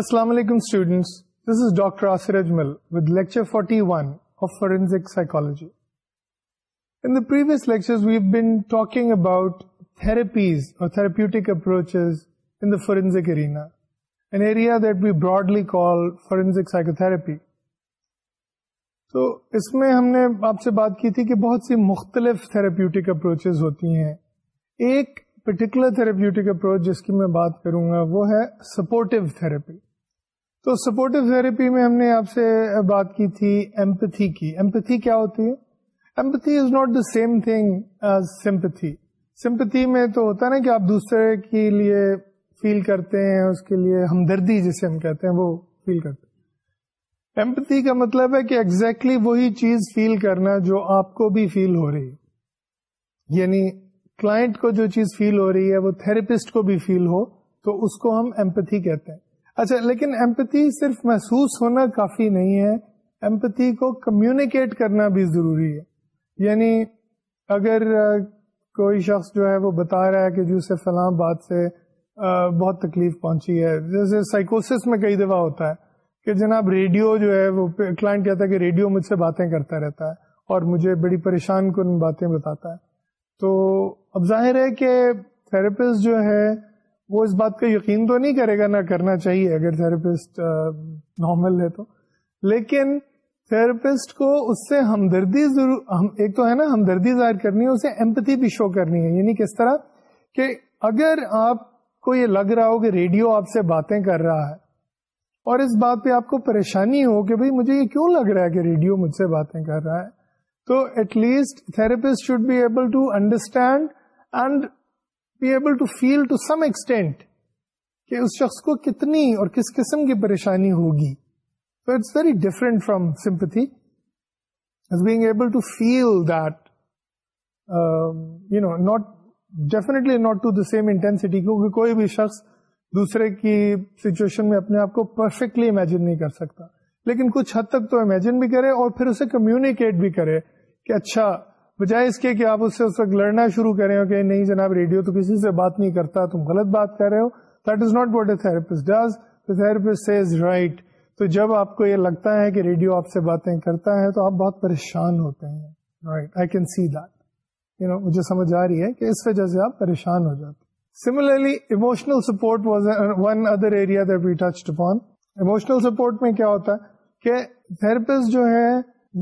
السلام علیکم this is doctor forty one of forensic psychology in the psychotherapeutic approach it be broadly clinical forensic therapy تو اس میں ہم نے آپ سے بات کی تھی کہ بہت سی مختلف تھراپیوٹک اپروچز ہوتی ہیں ایک پرٹیکولر تھراپیوٹک اپروچ جس کی میں بات کروں گا وہ ہے سپورٹو تھراپی تو سپورٹو تھراپی میں ہم نے آپ سے بات کی تھی ایمپتھی کی ایمپتھی کیا ہوتی ہے empathy is not the same thing sympathy sympathy میں تو ہوتا نا کہ آپ دوسرے کے لیے فیل کرتے ہیں اس کے لیے ہمدردی جسے ہم کہتے ہیں وہ فیل کرتے ہیں ایمپتھی کا مطلب ہے کہ ایکزیکٹلی وہی چیز فیل کرنا جو آپ کو بھی فیل ہو رہی ہے یعنی کلائنٹ کو جو چیز فیل ہو رہی ہے وہ تھراپسٹ کو بھی فیل ہو تو اس کو ہم ایمپتھی کہتے ہیں اچھا لیکن ایمپتھی صرف محسوس ہونا کافی نہیں ہے ایمپتی کو کمیونیکیٹ کرنا بھی ضروری ہے یعنی اگر کوئی شخص جو ہے وہ بتا رہا ہے کہ جو جی، اسے فلاں بات سے بہت تکلیف پہنچی ہے جیسے سائیکوس میں کئی دفعہ ہوتا ہے کہ جناب ریڈیو جو ہے وہ کلائنٹ کہتا ہے کہ ریڈیو مجھ سے باتیں کرتا رہتا ہے اور مجھے بڑی پریشان کن باتیں بتاتا ہے تو اب ظاہر ہے کہ تھراپسٹ جو ہے وہ اس بات کا یقین تو نہیں کرے گا نہ کرنا چاہیے اگر تھراپسٹ نارمل ہے تو لیکن تھراپسٹ کو اس سے ہمدردی ضرور ہم ایک تو ہے نا ہمدردی ظاہر کرنی ہے اسے ایمپتی بھی شو کرنی ہے یعنی کس طرح کہ اگر آپ کو یہ لگ رہا ہو کہ ریڈیو آپ سے باتیں کر رہا ہے اور اس بات پہ آپ کو پریشانی ہو کہ بھائی مجھے یہ کیوں لگ رہا ہے کہ ریڈیو مجھ سے باتیں کر رہا ہے تو at least therapist should be able to understand and able to feel to some extent کہ اس شخص کو کتنی اور کس قسم کی پریشانی ہوگی different from no not definitely not to the same intensity کیونکہ کوئی بھی شخص دوسرے کی سچویشن میں اپنے آپ کو پرفیکٹلی امیجن نہیں کر سکتا لیکن کچھ حد تک تو امیجن بھی کرے اور پھر اسے کمیونیکیٹ بھی کرے کہ اچھا بجائے اس کے کہ آپ اس سے اس وقت لڑنا شروع کر رہے ہو کہ نہیں جناب ریڈیو تو کسی سے بات نہیں کرتا تم غلط بات کر رہے ہو that is not what a therapist does therapist says right تو جب آپ کو یہ لگتا ہے کہ ریڈیو آپ سے باتیں کرتا ہے تو آپ بہت پریشان ہوتے ہیں right I can see that you know مجھے سمجھ آ رہی ہے کہ اس وجہ سے آپ پریشان ہو جاتے similarly emotional support was one other area upon emotional support میں کیا ہوتا ہے کہ تھراپسٹ جو ہے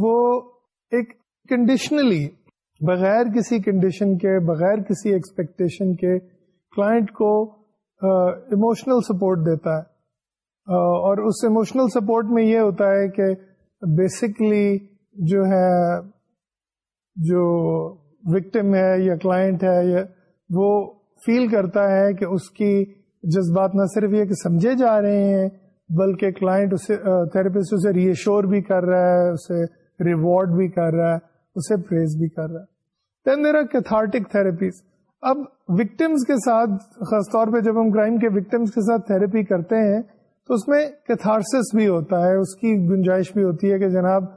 وہ ایک کنڈیشنلی بغیر کسی کنڈیشن کے بغیر کسی ایکسپیکٹیشن کے کلائنٹ کو ایموشنل سپورٹ دیتا ہے اور اس ایموشنل سپورٹ میں یہ ہوتا ہے کہ بیسکلی جو ہے جو وکٹم ہے یا کلائنٹ ہے یا وہ فیل کرتا ہے کہ اس کی جذبات نہ صرف یہ کہ سمجھے جا رہے ہیں بلکہ کلائنٹ اسے تھراپسٹ اسے ری ایشور بھی کر رہا ہے اسے ریوارڈ بھی کر رہا ہے اسے پریز بھی کر رہا then there are cathartic therapies اب وکٹمس کے ساتھ خاص طور پہ جب ہم کرائم کے وکٹمس کے ساتھ تھراپی کرتے ہیں تو اس میں کیتھارسس بھی ہوتا ہے اس کی گنجائش بھی ہوتی ہے کہ جناب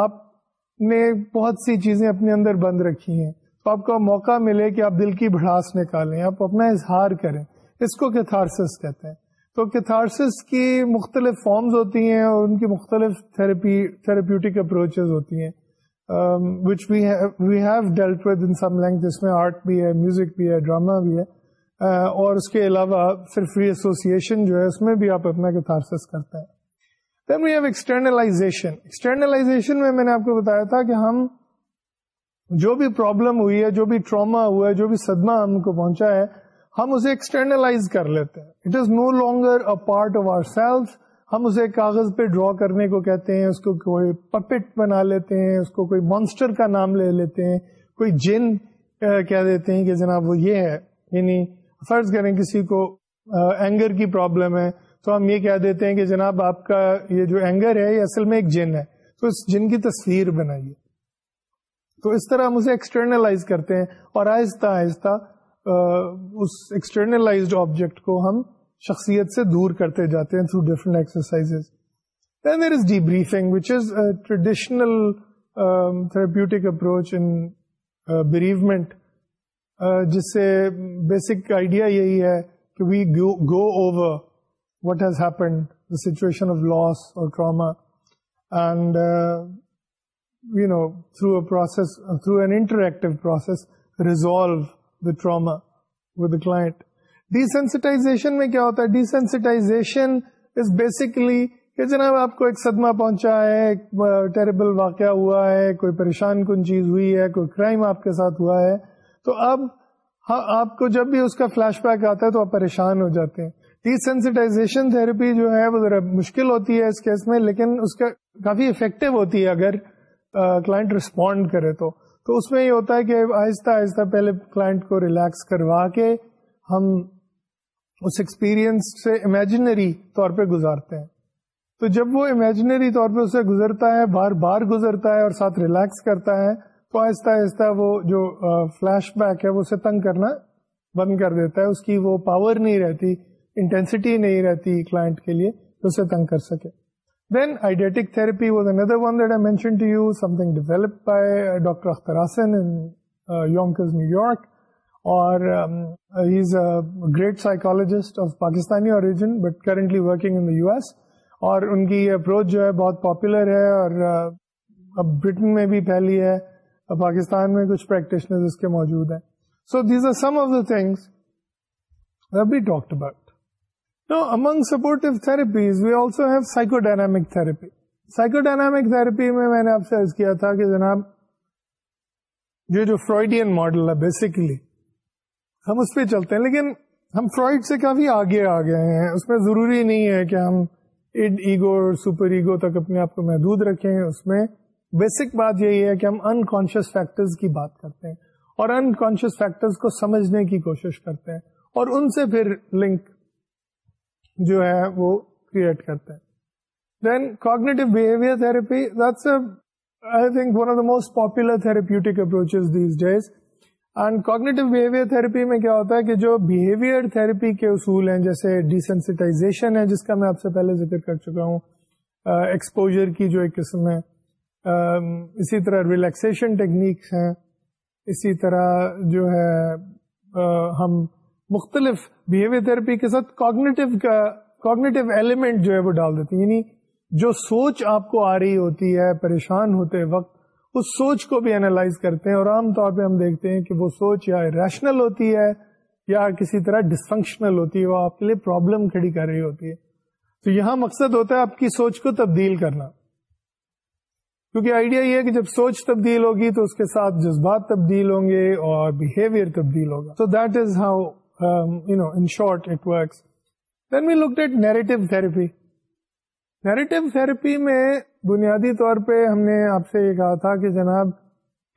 آپ نے بہت سی چیزیں اپنے اندر بند رکھی ہیں تو آپ کو موقع ملے کہ آپ دل کی بھڑاس نکالیں آپ اپنا اظہار کریں اس کو کیتھارسس کہتے ہیں تو کیتھارسس کی مختلف فارمز ہوتی ہیں اور ان کی مختلف تھراپی تھراپیوٹک اپروچز ہوتی ہیں um, which we have, we have dealt with in some length جس میں آرٹ بھی ہے میوزک بھی ہے ڈرامہ بھی ہے uh, اور اس کے علاوہ پھر فری ایسوسیشن جو ہے اس میں بھی آپ اپنا کتارسس کرتے ہیں then we have externalization externalization میں میں نے آپ کو بتایا تھا کہ ہم جو بھی پرابلم ہوئی ہے جو بھی ٹراما ہوا ہے جو بھی صدمہ ہم کو پہنچا ہے ہم اسے ایکسٹرنلائز کر لیتے ہیں it is no longer a part of our self ہم اسے کاغذ پہ ڈرا کرنے کو کہتے ہیں اس کو کوئی پپٹ بنا لیتے ہیں اس کو کوئی مانسٹر کا نام لے لیتے ہیں کوئی جن کہہ دیتے ہیں کہ جناب وہ یہ ہے یعنی فرض کریں کسی کو اینگر کی پرابلم ہے تو ہم یہ کہہ دیتے ہیں کہ جناب آپ کا یہ جو اینگر ہے یہ اصل میں ایک جن ہے تو اس جن کی تصویر بنائیے تو اس طرح ہم اسے ایکسٹرنلائز کرتے ہیں اور آہستہ آہستہ اس ایکسٹرنلائزڈ آبجیکٹ کو ہم شخصیت سے دور کرتے جاتے ہیں through different exercise then there is debriefing which is traditional therapeutic approach in bereavement جس سے بیسک آئیڈیا یہی ہے کہ we go over what has happened the situation of loss اور trauma and you know through a process through an interactive process resolve the trauma with the client desensitization میں کیا ہوتا ہے ڈیسینسٹائزیشن از بیسکلی کہ جناب آپ کو ایک صدمہ پہنچا ہے ٹیریبل واقعہ ہوا ہے کوئی پریشان کن چیز ہوئی ہے کوئی کرائم آپ کے ساتھ ہوا ہے تو اب ہاں، آپ کو جب بھی اس کا فلیش بیک آتا ہے تو آپ پریشان ہو جاتے ہیں ڈیسینسٹائزیشن تھراپی جو ہے وہ ذرا مشکل ہوتی ہے اس کیس میں لیکن اس کا کافی افیکٹو ہوتی ہے اگر کلائنٹ رسپونڈ کرے تو تو اس میں یہ ہوتا ہے کہ آہستہ آہستہ پہلے کلائنٹ کو ریلیکس کروا کے ہم اس ایکسپیرئنس سے امیجنری طور پہ گزارتے ہیں تو جب وہ امیجنری طور پہ اسے گزرتا ہے بار بار گزرتا ہے اور ساتھ ریلیکس کرتا ہے تو آہستہ آہستہ وہ جو فلیش بیک ہے وہ اسے تنگ کرنا بند کر دیتا ہے اس کی وہ پاور نہیں رہتی انٹینسٹی نہیں رہتی کلائنٹ کے لیے تو اسے تنگ کر سکے then eidetic therapy was another one that I mention to you something develop by doctor in Yonkers New York اور he great psychologist of Pakistani origin but currently working in U S اور ان کی یہ approach جو ہے بہت popular ہے اور uh, اب برٹن میں بھی پھیلی ہے پاکستان میں کچھ پریکٹیشنر اس کے موجود ہیں so these are some of the things be about know among therapies we also have psychodynamic therapy psychodynamic therapy میں میں نے آپ سے کیا تھا کہ جناب یہ جو فرائڈین ماڈل ہے بیسیکلی ہم اس پہ چلتے ہیں لیکن ہم فرائڈ سے کافی آگے آ گئے ہیں اس میں ضروری نہیں ہے کہ ہم اڈ ایگو اور سپر ایگو تک اپنے آپ کو محدود رکھیں اس میں بیسک بات یہی ہے کہ ہم انکانشیس فیکٹرز کی بات کرتے ہیں اور ان کانشیس فیکٹرز کو سمجھنے کی کوشش کرتے ہیں اور ان سے پھر لنک جو ہے وہ کریٹ کرتے ہیں then cognitive behaviour therapy that's I think one of the most popular therapeutic approaches these days and cognitive behaviour therapy میں کیا ہوتا ہے کہ جو بہیویئر تھراپی کے اصول ہیں جیسے ڈیسینسٹائزیشن ہے جس کا میں آپ سے پہلے ذکر کر چکا ہوں ایکسپوجر کی جو ایک قسم ہے اسی طرح ریلیکسیشن ٹیکنیکس ہیں اسی طرح جو ہے ہم مختلف بہیویئر تھراپی کے ساتھ کوگنیٹو کا کوگنیٹو ایلیمنٹ جو ہے وہ ڈال دیتے یعنی جو سوچ آپ کو آ رہی ہوتی ہے پریشان ہوتے وقت اس سوچ کو بھی اینالائز کرتے ہیں اور عام طور پہ ہم دیکھتے ہیں کہ وہ سوچ یا ریشنل ہوتی ہے یا کسی طرح ڈسفنکشنل ہوتی ہے وہ آپ کے لیے پرابلم کھڑی کر رہی ہوتی ہے تو یہاں مقصد ہوتا ہے آپ کی سوچ کو تبدیل کرنا کیونکہ آئیڈیا یہ ہے کہ جب سوچ تبدیل ہوگی تو اس کے ساتھ جذبات تبدیل ہوں گے اور بہیویئر تبدیل ہوگا so that is how you know in short it works then we look that narrative therapy narrative therapy میں بنیادی طور پہ ہم نے آپ سے یہ کہا تھا کہ جناب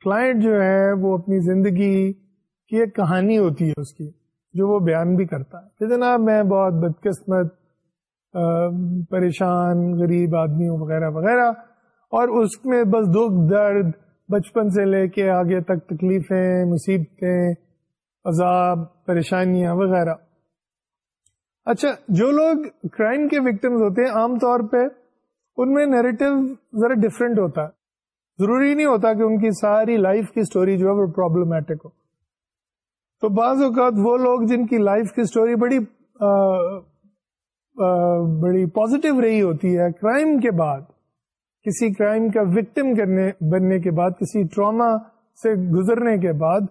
کلائنٹ جو ہے وہ اپنی زندگی کی ایک کہانی ہوتی ہے اس کی جو وہ بیان بھی کرتا ہے کہ جناب میں بہت بدقسمت پریشان غریب آدمی ہوں وغیرہ وغیرہ اور اس میں بس دکھ درد بچپن سے لے کے آگے تک تکلیفیں مصیبتیں عذاب پریشانیاں وغیرہ اچھا جو لوگ کرائم کے وکٹمز ہوتے ہیں عام طور پہ ان میں نیریٹو ذرا ڈفرینٹ ہوتا ہے ضروری نہیں ہوتا کہ ان کی ساری لائف کی اسٹوری جو ہے وہ پرابلمٹک ہو تو بعض اوقات وہ لوگ جن کی لائف کی اسٹوری بڑی بڑی پازیٹیو رہی ہوتی ہے کرائم کے بعد کسی کرائم کا وکٹم کرنے بننے کے بعد کسی ٹراما سے گزرنے کے بعد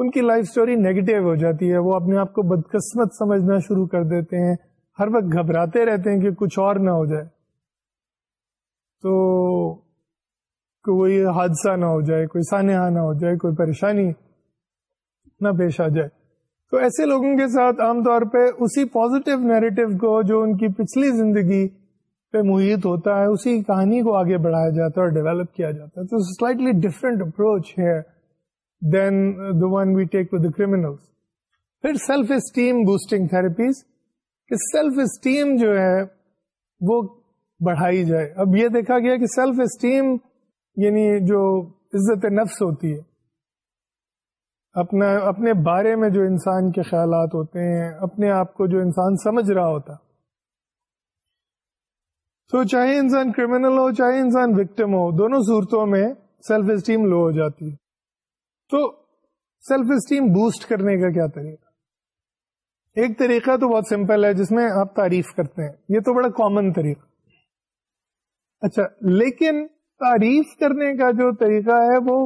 ان کی لائف سٹوری نیگیٹو ہو جاتی ہے وہ اپنے آپ کو بدقسمت سمجھنا شروع کر دیتے ہیں ہر وقت گھبراتے رہتے ہیں کہ کچھ اور نہ ہو جائے تو کوئی حادثہ نہ ہو جائے کوئی سانحہ نہ ہو جائے کوئی پریشانی نہ پیش آ جائے تو ایسے لوگوں کے ساتھ عام طور پہ اسی پازیٹیو نیریٹو کو جو ان کی پچھلی زندگی پہ محیط ہوتا ہے اسی کہانی کو آگے بڑھایا جاتا ہے اور ڈیولپ کیا جاتا ہے تو سلائٹلی ڈفرینٹ اپروچ ہے then the one we take with criminal criminal پھر self esteem boosting therapies self esteem جو ہے وہ بڑھائی جائے اب یہ دیکھا گیا کہ سیلف اسٹیم یعنی جو عزت نفس ہوتی ہے اپنا اپنے بارے میں جو انسان کے خیالات ہوتے ہیں اپنے آپ کو جو انسان سمجھ رہا ہوتا تو چاہے انسان کرمنل ہو چاہے انسان وکٹم ہو دونوں صورتوں میں سیلف اسٹیم لو ہو جاتی ہے تو سیلف اسٹیم بوسٹ کرنے کا کیا طریقہ ایک طریقہ تو بہت سمپل ہے جس میں آپ تعریف کرتے ہیں یہ تو بڑا کامن طریقہ اچھا لیکن تعریف کرنے کا جو طریقہ ہے وہ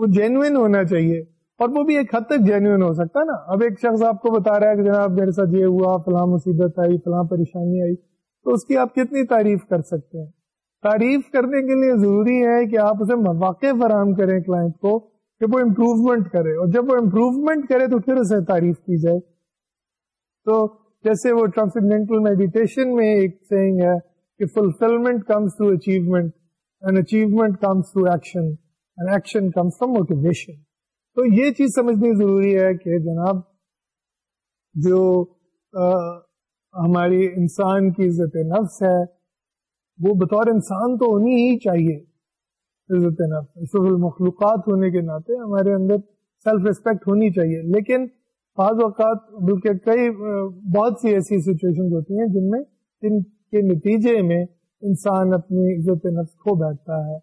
وہ جینوئن ہونا چاہیے اور وہ بھی ایک حد تک جینوئن ہو سکتا ہے نا اب ایک شخص آپ کو بتا رہا ہے کہ جناب میرے ساتھ یہ ہوا فلاں مصیبت آئی فلاں پریشانی آئی تو اس کی آپ کتنی تعریف کر سکتے ہیں تعریف کرنے کے لیے ضروری ہے کہ آپ اسے مواقع فراہم کریں کلائنٹ کو کہ وہ امپروومنٹ کرے اور جب وہ امپروومنٹ کرے تو پھر اسے تعریف کی جائے تو جیسے وہ ٹرانسڈینٹل میڈیٹیشن میں ایک سینگ ہے کہ fulfilment comes comes comes to to achievement achievement and and action action motivation تو یہ چیز سمجھنی ضروری ہے کہ جناب جو ہماری انسان کی عزت نفس ہے وہ بطور انسان تو ہونی ہی چاہیے عزت نفس المخلوقات ہونے کے ناطے ہمارے اندر سیلف ریسپیکٹ ہونی چاہیے لیکن بعض اوقات بلکہ کئی بہت سی ایسی سچویشن ہوتی ہیں جن میں کے نتیجے میں انسان اپنی عزت نفس کھو بیٹھتا ہے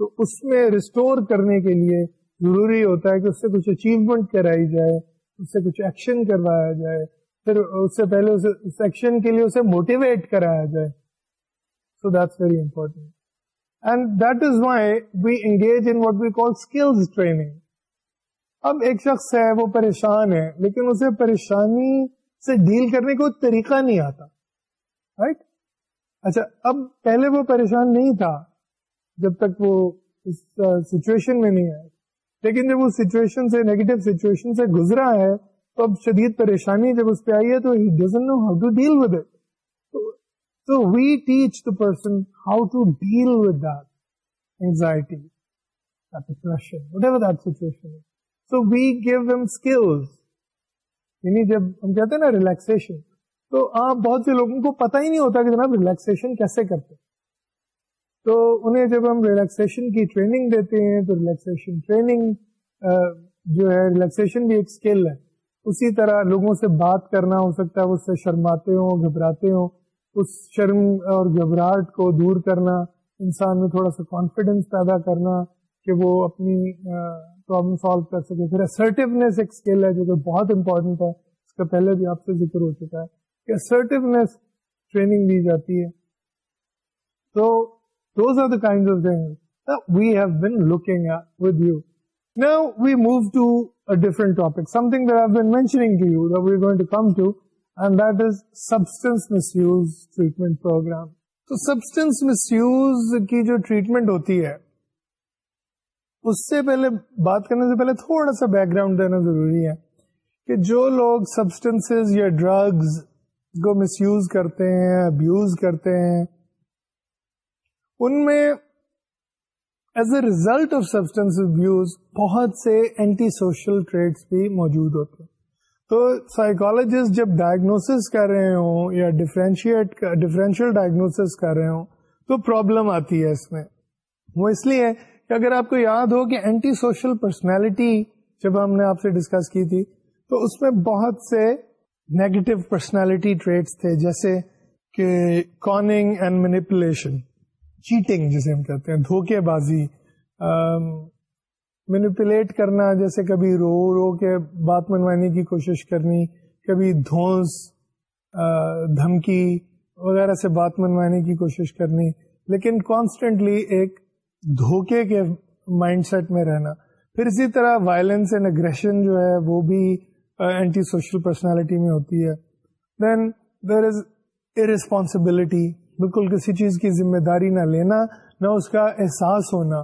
تو اس میں ریسٹور کرنے کے لیے ضروری ہوتا ہے کہ اس سے کچھ اچیومنٹ کرائی جائے اس سے کچھ ایکشن کروایا جائے پھر اس سے پہلے اس ایکشن کے لیے اسے موٹیویٹ کرایا جائے so that's very important and that is why we engage in what we call skills training اب ایک شخص ہے وہ پریشان ہے لیکن اسے پریشانی سے ڈیل کرنے کا طریقہ نہیں آتا رائٹ اچھا اب پہلے وہ پریشان نہیں تھا جب تک وہ اس سچویشن میں نہیں آئے لیکن جب اس سچویشن سے نیگیٹو سچویشن سے گزرا ہے تو اب شدید پریشانی جب اس پہ آئی ہے تو تو we teach the person how to deal with anxiety depression so we give skill یعنی جب ہم کہتے ہیں نا ریلیکسن تو آپ بہت سے لوگوں کو پتہ ہی نہیں ہوتا کہ جناب ریلیکسیشن کیسے کرتے تو انہیں جب ہم ریلیکسیشن کی ٹریننگ دیتے ہیں تو ریلیکسن ٹریننگ جو ہے ریلیکسیشن بھی ایک اسکل ہے اسی طرح لوگوں سے بات کرنا ہو سکتا ہے اس سے شرماتے ہوں گھبراتے ہوں اس شرم اور گھبراہٹ کو دور کرنا انسان میں تھوڑا سا کانفیڈینس پیدا کرنا کہ وہ اپنی پرابلم سالو کر سکے پھر اسرٹیونیس ایک اسکل ہے جو کہ بہت امپورٹنٹ ہے اس کا پہلے بھی آپ سے ذکر ہو چکا ہے کہ اسرٹیونیس ٹریننگ دی جاتی ہے تو those are the kind of thing we have been looking with you نا we move to different topic something there been mentioning to you that we going to come to and that is substance misuse treatment program تو substance misuse کی جو treatment ہوتی ہے اس سے پہلے بات کرنے سے پہلے تھوڑا سا بیک گراؤنڈ دینا ضروری ہے کہ جو لوگ سبسٹینس یا ڈرگز کو مس یوز کرتے ہیں ابیوز کرتے ہیں ان میں as a result of substance abuse بہت سے اینٹی سوشل ٹریڈس بھی موجود ہوتے ہیں تو سائیکولوجسٹ جب ڈائگنوس کر رہے ہوں یا ڈفرینشیٹ ڈفرینشیل ڈائگنوسس کر رہے ہوں تو پرابلم آتی ہے اس میں وہ اس لیے کہ اگر آپ کو یاد ہو کہ اینٹی سوشل پرسنالٹی جب ہم نے آپ سے ڈسکس کی تھی تو اس میں بہت سے نیگیٹو پرسنالٹی ٹریٹس تھے جیسے کہ کاننگ اینڈ مینیپولیشن چیٹنگ جسے ہم کہتے ہیں دھوکے بازی uh, کرنا جیسے کبھی رو رو کے بات منوانے کی کوشش کرنی کبھی دھونس دھمکی وغیرہ سے بات منوانے کی کوشش کرنی لیکن کانسٹنٹلی ایک دھوکے کے مائنڈ سیٹ میں رہنا پھر اسی طرح وائلنس اینڈ اگریشن جو ہے وہ بھی اینٹی سوشل پرسنالٹی میں ہوتی ہے دین دیر از ارسپانسبلٹی بالکل کسی چیز کی ذمہ داری نہ لینا نہ اس کا احساس ہونا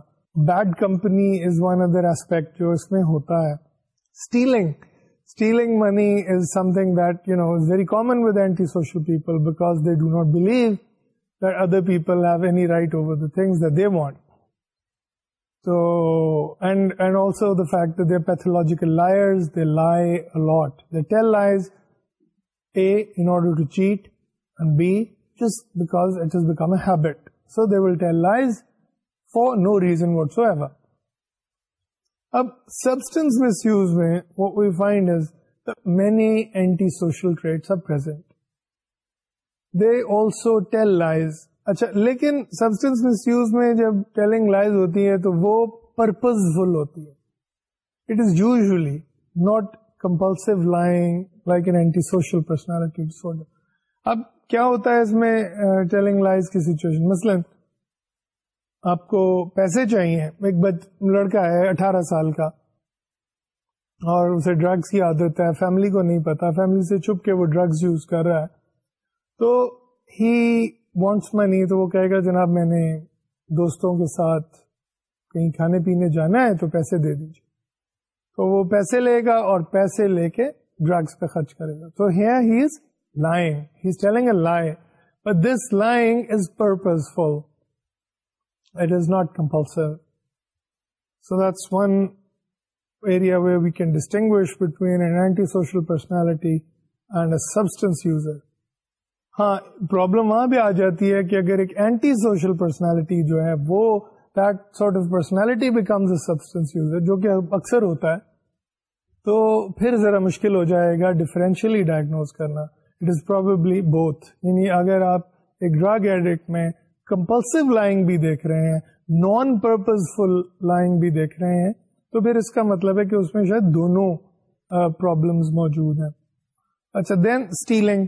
bad company is one other aspect جو اس میں ہوتا ہے stealing stealing money is is something that you know very common with antisocial people because they do not believe that other people have any right over the things they want fact pathological habit so they will tell lies for no reason substance use میں many antisocial traits they also tell lies اچھا لیکن substance misuse میں جب telling لائز ہوتی ہے تو وہ purpose فل ہوتی ہے it is usually not like an antisocial personality اب کیا ہوتا ہے اس میں ٹیلنگ لائز کی سچویشن مثلا آپ کو پیسے چاہیے ایک بچ لڑکا ہے اٹھارہ سال کا اور اسے ڈرگس کی عادت ہے فیملی کو نہیں پتا فیملی سے چھپ کے وہ ڈرگس یوز کر رہا ہے تو ہی وانٹس منی تو وہ کہے گا جناب میں نے دوستوں کے ساتھ کہیں کھانے پینے جانا ہے تو پیسے دے دیجیے تو وہ پیسے لے گا اور پیسے لے کے ڈرگس پہ خرچ کرے گا تو here he's lying this lying is purposeful it is not compulsive so that's one area way we can distinguish between an antisocial personality and a substance user ہاں پرابلم وہاں بھی آ جاتی ہے کہ اگر ایک اینٹی سوشل پرسنالٹی جو ہے وہ that sort of personality becomes a substance user جو کہ اکثر ہوتا ہے تو پھر ذرا مشکل ہو جائے گا ڈفرینشلی ڈائگنوز کرنا اٹ از پروبلی بوتھ یعنی اگر آپ ایک ڈرگ ایڈکٹ میں کمپلسو لائنگ بھی دیکھ رہے ہیں نان پرپز فل لائنگ بھی دیکھ رہے ہیں تو پھر اس کا مطلب ہے کہ اس میں شاید دونوں پرابلمس موجود ہیں اچھا then stealing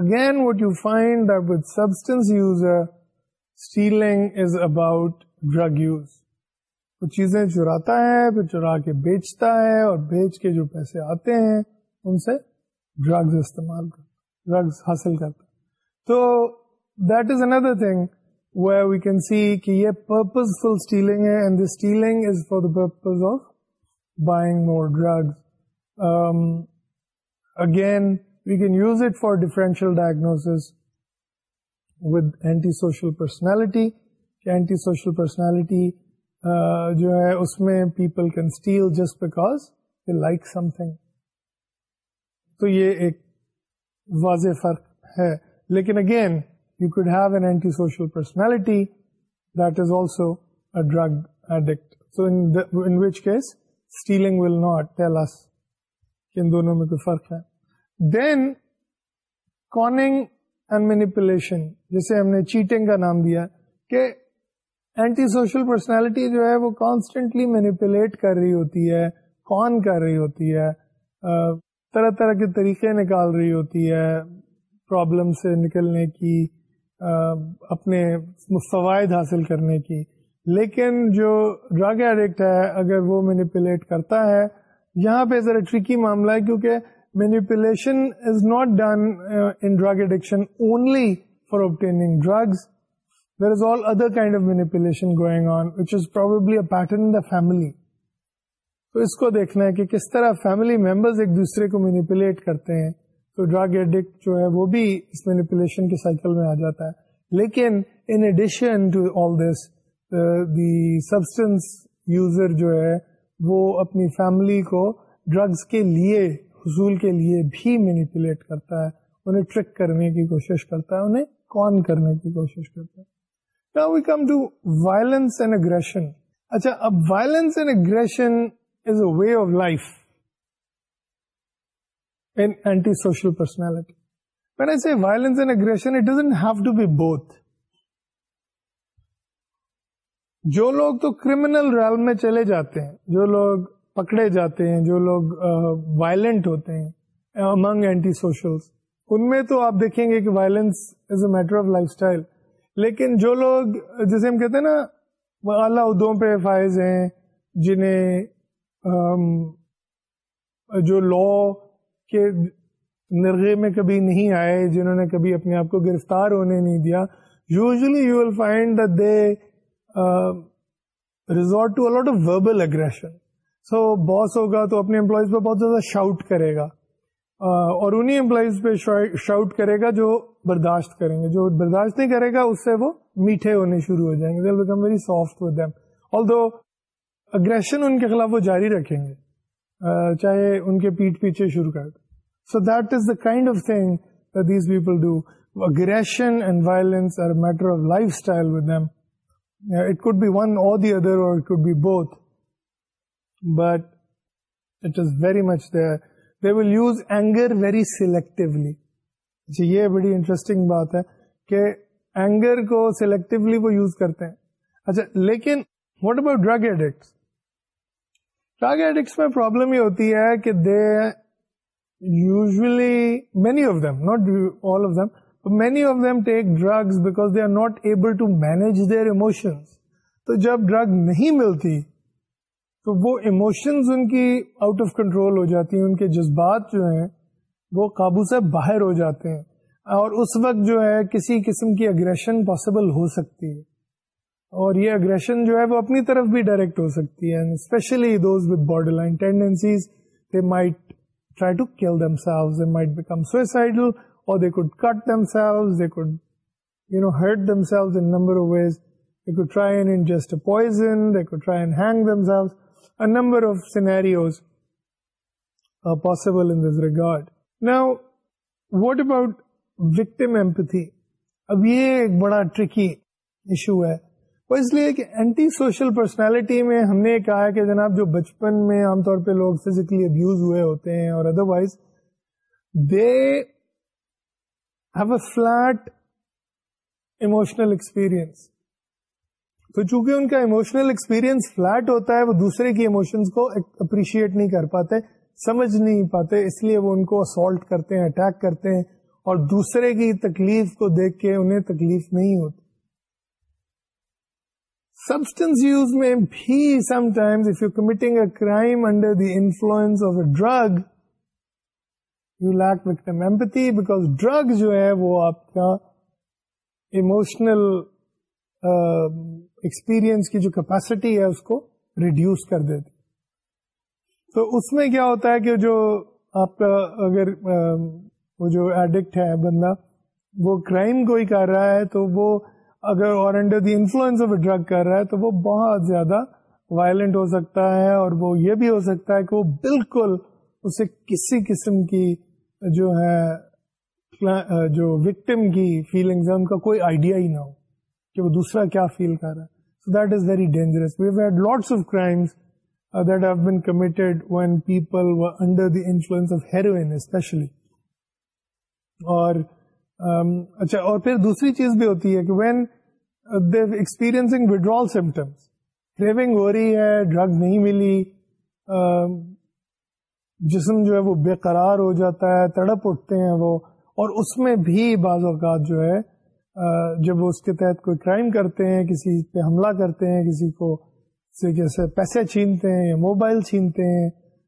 again with you find uh, stealing is about drug use وہ چیزیں چراتا ہے پھر چرا کے بیچتا ہے اور بیچ کے جو پیسے آتے ہیں ان سے ڈرگز استعمال کرتا ڈرگز حاصل کرتا تو that is another thing we can see کہ یہ پرپز فل اسٹیلنگ ہے and stealing is for the purpose of buying more drugs again we can use it for differential diagnosis with antisocial personality antisocial personality جو ہے اس میں people can steal just they like something تو یہ ایک واضح فرق ہے لیکن again you could have an antisocial personality that is also a drug so in which case stealing will not tell کہ ان دونوں میں کوئی فرق ہے دین اینڈ مینیپولیشن جسے ہم نے چیٹنگ کا نام دیا کہ اینٹی سوشل پرسنالٹی جو ہے وہ کانسٹنٹلی مینیپولیٹ کر رہی ہوتی ہے کون کر رہی ہوتی ہے طرح طرح کے طریقے نکال رہی ہوتی ہے پرابلم سے نکلنے کی اپنے فوائد حاصل کرنے کی لیکن جو ڈرگ ایڈکٹ ہے اگر وہ مینیپولیٹ کرتا ہے یہاں پہ ذرا ٹرکی معاملہ ہے کیونکہ مینیپولیشن uh, دیکھنا ہے کہ کس طرح فیملی ممبرز ایک دوسرے کو مینیپولیٹ کرتے ہیں تو ڈرگ ایڈکٹ جو ہے وہ بھی اس مینیپولیشن کے سائیکل میں آ جاتا ہے لیکن انڈیشنس یوزر uh, جو ہے وہ اپنی فیملی کو ڈرگس کے لیے حصول کے لیے بھی مینیپولیٹ کرتا ہے انہیں ٹرک کرنے کی کوشش کرتا ہے انہیں کون کرنے کی کوشش کرتا ہے نا we come to violence and aggression اچھا اب violence and aggression is a way of life in antisocial personality. When I say violence and aggression, it doesn't have to be both. Jho log to criminal realm mein chale jate hain. Jho log پکڑے جاتے ہیں جو لوگ violent ہوتے ہیں امنگ entity in میں تو آپ دیکھیں گے کہ violence is a matter of lifestyle لیکن جو لوگ جیسے ہم کہتے ہیں نا اعلیٰ عہدوں پہ فائز ہیں جنہیں جو لا کے نرغے میں کبھی نہیں آئے جنہوں نے کبھی اپنے آپ کو گرفتار ہونے نہیں دیا usually you will find they resort to a lot of verbal aggression so boss ہوگا تو اپنے امپلائیز پہ بہت زیادہ شاؤٹ کرے گا اور انہیں امپلائیز پہ شاؤٹ کرے گا جو برداشت کریں گے جو برداشت نہیں کرے گا اس سے وہ میٹھے ہونے شروع ہو جائیں گے they'll become very soft with them although aggression ان کے خلاف وہ جاری رکھیں گے چاہے ان کے پیٹ پیچھے شروع کر so that is the kind of thing these people do اگر matter of lifestyle but it is very much will use anger very selectively اچھا یہ بڑی انٹرسٹنگ بات ہے کہ اینگر کو سلیکٹولی وہ یوز کرتے ہیں اچھا لیکن what about drug addicts drug addicts میں پرابلم یہ ہوتی ہے کہ they usually many of them not all of them many of them take drug because they are not able to manage things تو جب ڈرگ نہیں ملتی تو وہ ایموشنز ان کی آؤٹ آف کنٹرول ہو جاتی ہیں ان کے جذبات جو ہیں وہ قابو سے باہر ہو جاتے ہیں اور اس وقت جو ہے کسی قسم کی اگریشن پاسبل ہو سکتی ہے اور یہ اگریشن جو ہے وہ اپنی طرف بھی ڈائریکٹ ہو سکتی ہے especially those with borderline tendencies they might try to kill themselves they might become suicidal اور they could cut themselves they could you know hurt themselves in number of ways they could try and ingest poison they could try and hang themselves number of are possible in this regard نا what about victim empathy? اب یہ ایک بڑا Turkey issue ہے وہ اس لیے کہ اینٹی سوشل پرسنالٹی میں ہم نے کہا ہے کہ جناب جو بچپن میں عام طور پہ لوگ فزیکلی ابیوز ہوئے ہوتے ہیں اور otherwise they have a flat emotional experience تو چونکہ ان کا اموشنل ایکسپیرئنس فلیٹ ہوتا ہے وہ دوسرے کی اموشنس کو اپریشیٹ نہیں کر پاتے سمجھ نہیں پاتے اس لیے وہ ان کو اسالٹ کرتے ہیں اٹیک کرتے ہیں اور دوسرے کی تکلیف کو دیکھ کے انہیں تکلیف نہیں ہوتی سبسٹنس یوز میں بھی some if you committing a crime under the influence of a drug you lack victim empathy because drug جو ہے وہ آپ کا اموشنل ایکسپیرئنس کی جو کیپیسٹی ہے اس کو ریڈیوس کر دیتی تو اس میں کیا ہوتا ہے کہ جو آپ کا اگر وہ جو ایڈکٹ ہے بندہ وہ کرائم کوئی کر رہا ہے تو وہ اگر اور under the influence of drug کر رہا ہے تو وہ بہت زیادہ وائلنٹ ہو سکتا ہے اور وہ یہ بھی ہو سکتا ہے کہ وہ بالکل اسے کسی قسم کی جو ہے جو وکٹم کی فیلنگز ہیں ان کا کوئی آئیڈیا ہی نہ ہو کہ وہ دوسرا کیا فیل کر رہا ہے انڈر دی پھر دوسری چیز بھی ہوتی ہے کہ وین ایکسپیرینسنگ کریونگ ہو رہی ہے ڈرگ نہیں ملی جسم جو ہے وہ قرار ہو جاتا ہے تڑپ اٹھتے ہیں وہ اور اس میں بھی بعض اوقات جو ہے جب وہ اس کے تحت کوئی کرائم کرتے ہیں کسی پہ حملہ کرتے ہیں کسی کو سے جیسے پیسے چھینتے ہیں یا موبائل چھینتے ہیں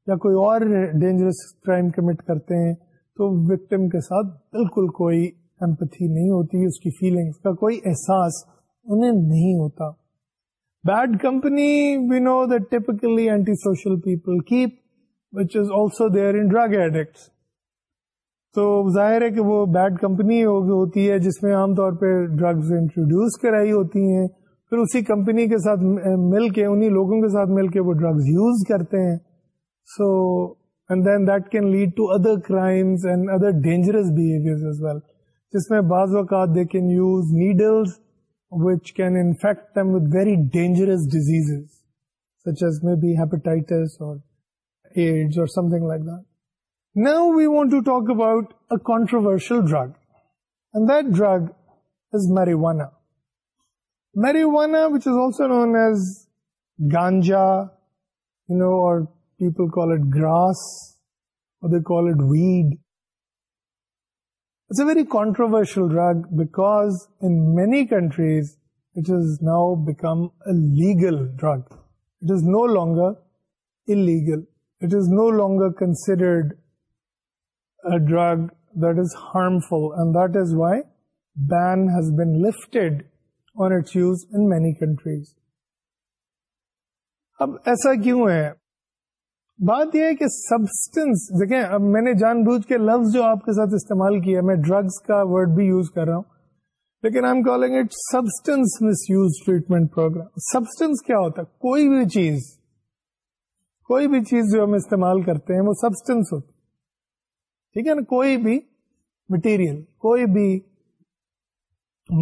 یا کوئی اور ڈینجرس کرائم کمٹ کرتے ہیں تو وکٹم کے ساتھ بالکل کوئی ایمپتھی نہیں ہوتی اس کی فیلنگ کا کوئی احساس انہیں نہیں ہوتا bad company we know antisocial people keep which is also there in drug addicts تو ظاہر ہے کہ وہ بیڈ کمپنی ہوتی ہے جس میں عام طور پہ ڈرگز انٹروڈیوس کرائی ہوتی ہیں پھر اسی کمپنی کے ساتھ مل کے انہی لوگوں کے ساتھ مل کے وہ ڈرگز یوز کرتے ہیں so and then that can lead to other crimes and other dangerous behaviour as well جس میں بعض اوقات they can use needles which can infect them with very dangerous disease such as may be hepatitis اور AIDS اور something like that Now we want to talk about a controversial drug, and that drug is marijuana. Marijuana, which is also known as ganja, or people call it grass, or they call it weed. It's a very controversial drug because in many countries it has now become a legal drug. It is no longer illegal. It is no longer considered drug does harmful and that is why ban lifts use in many countries اب ایسا کیوں ہے بات یہ ہے کہ substance دیکھیں اب میں نے جان بوجھ کے لفظ جو آپ کے ساتھ استعمال کیا میں ڈرگس کا ورڈ بھی یوز کر رہا ہوں لیکن I am calling it substance misuse treatment programme substance کیا ہوتا ہے کوئی بھی چیز کوئی بھی چیز جو ہم استعمال کرتے ہیں وہ سبسٹینس ہوتی ٹھیک ہے نا کوئی بھی مٹیریل کوئی بھی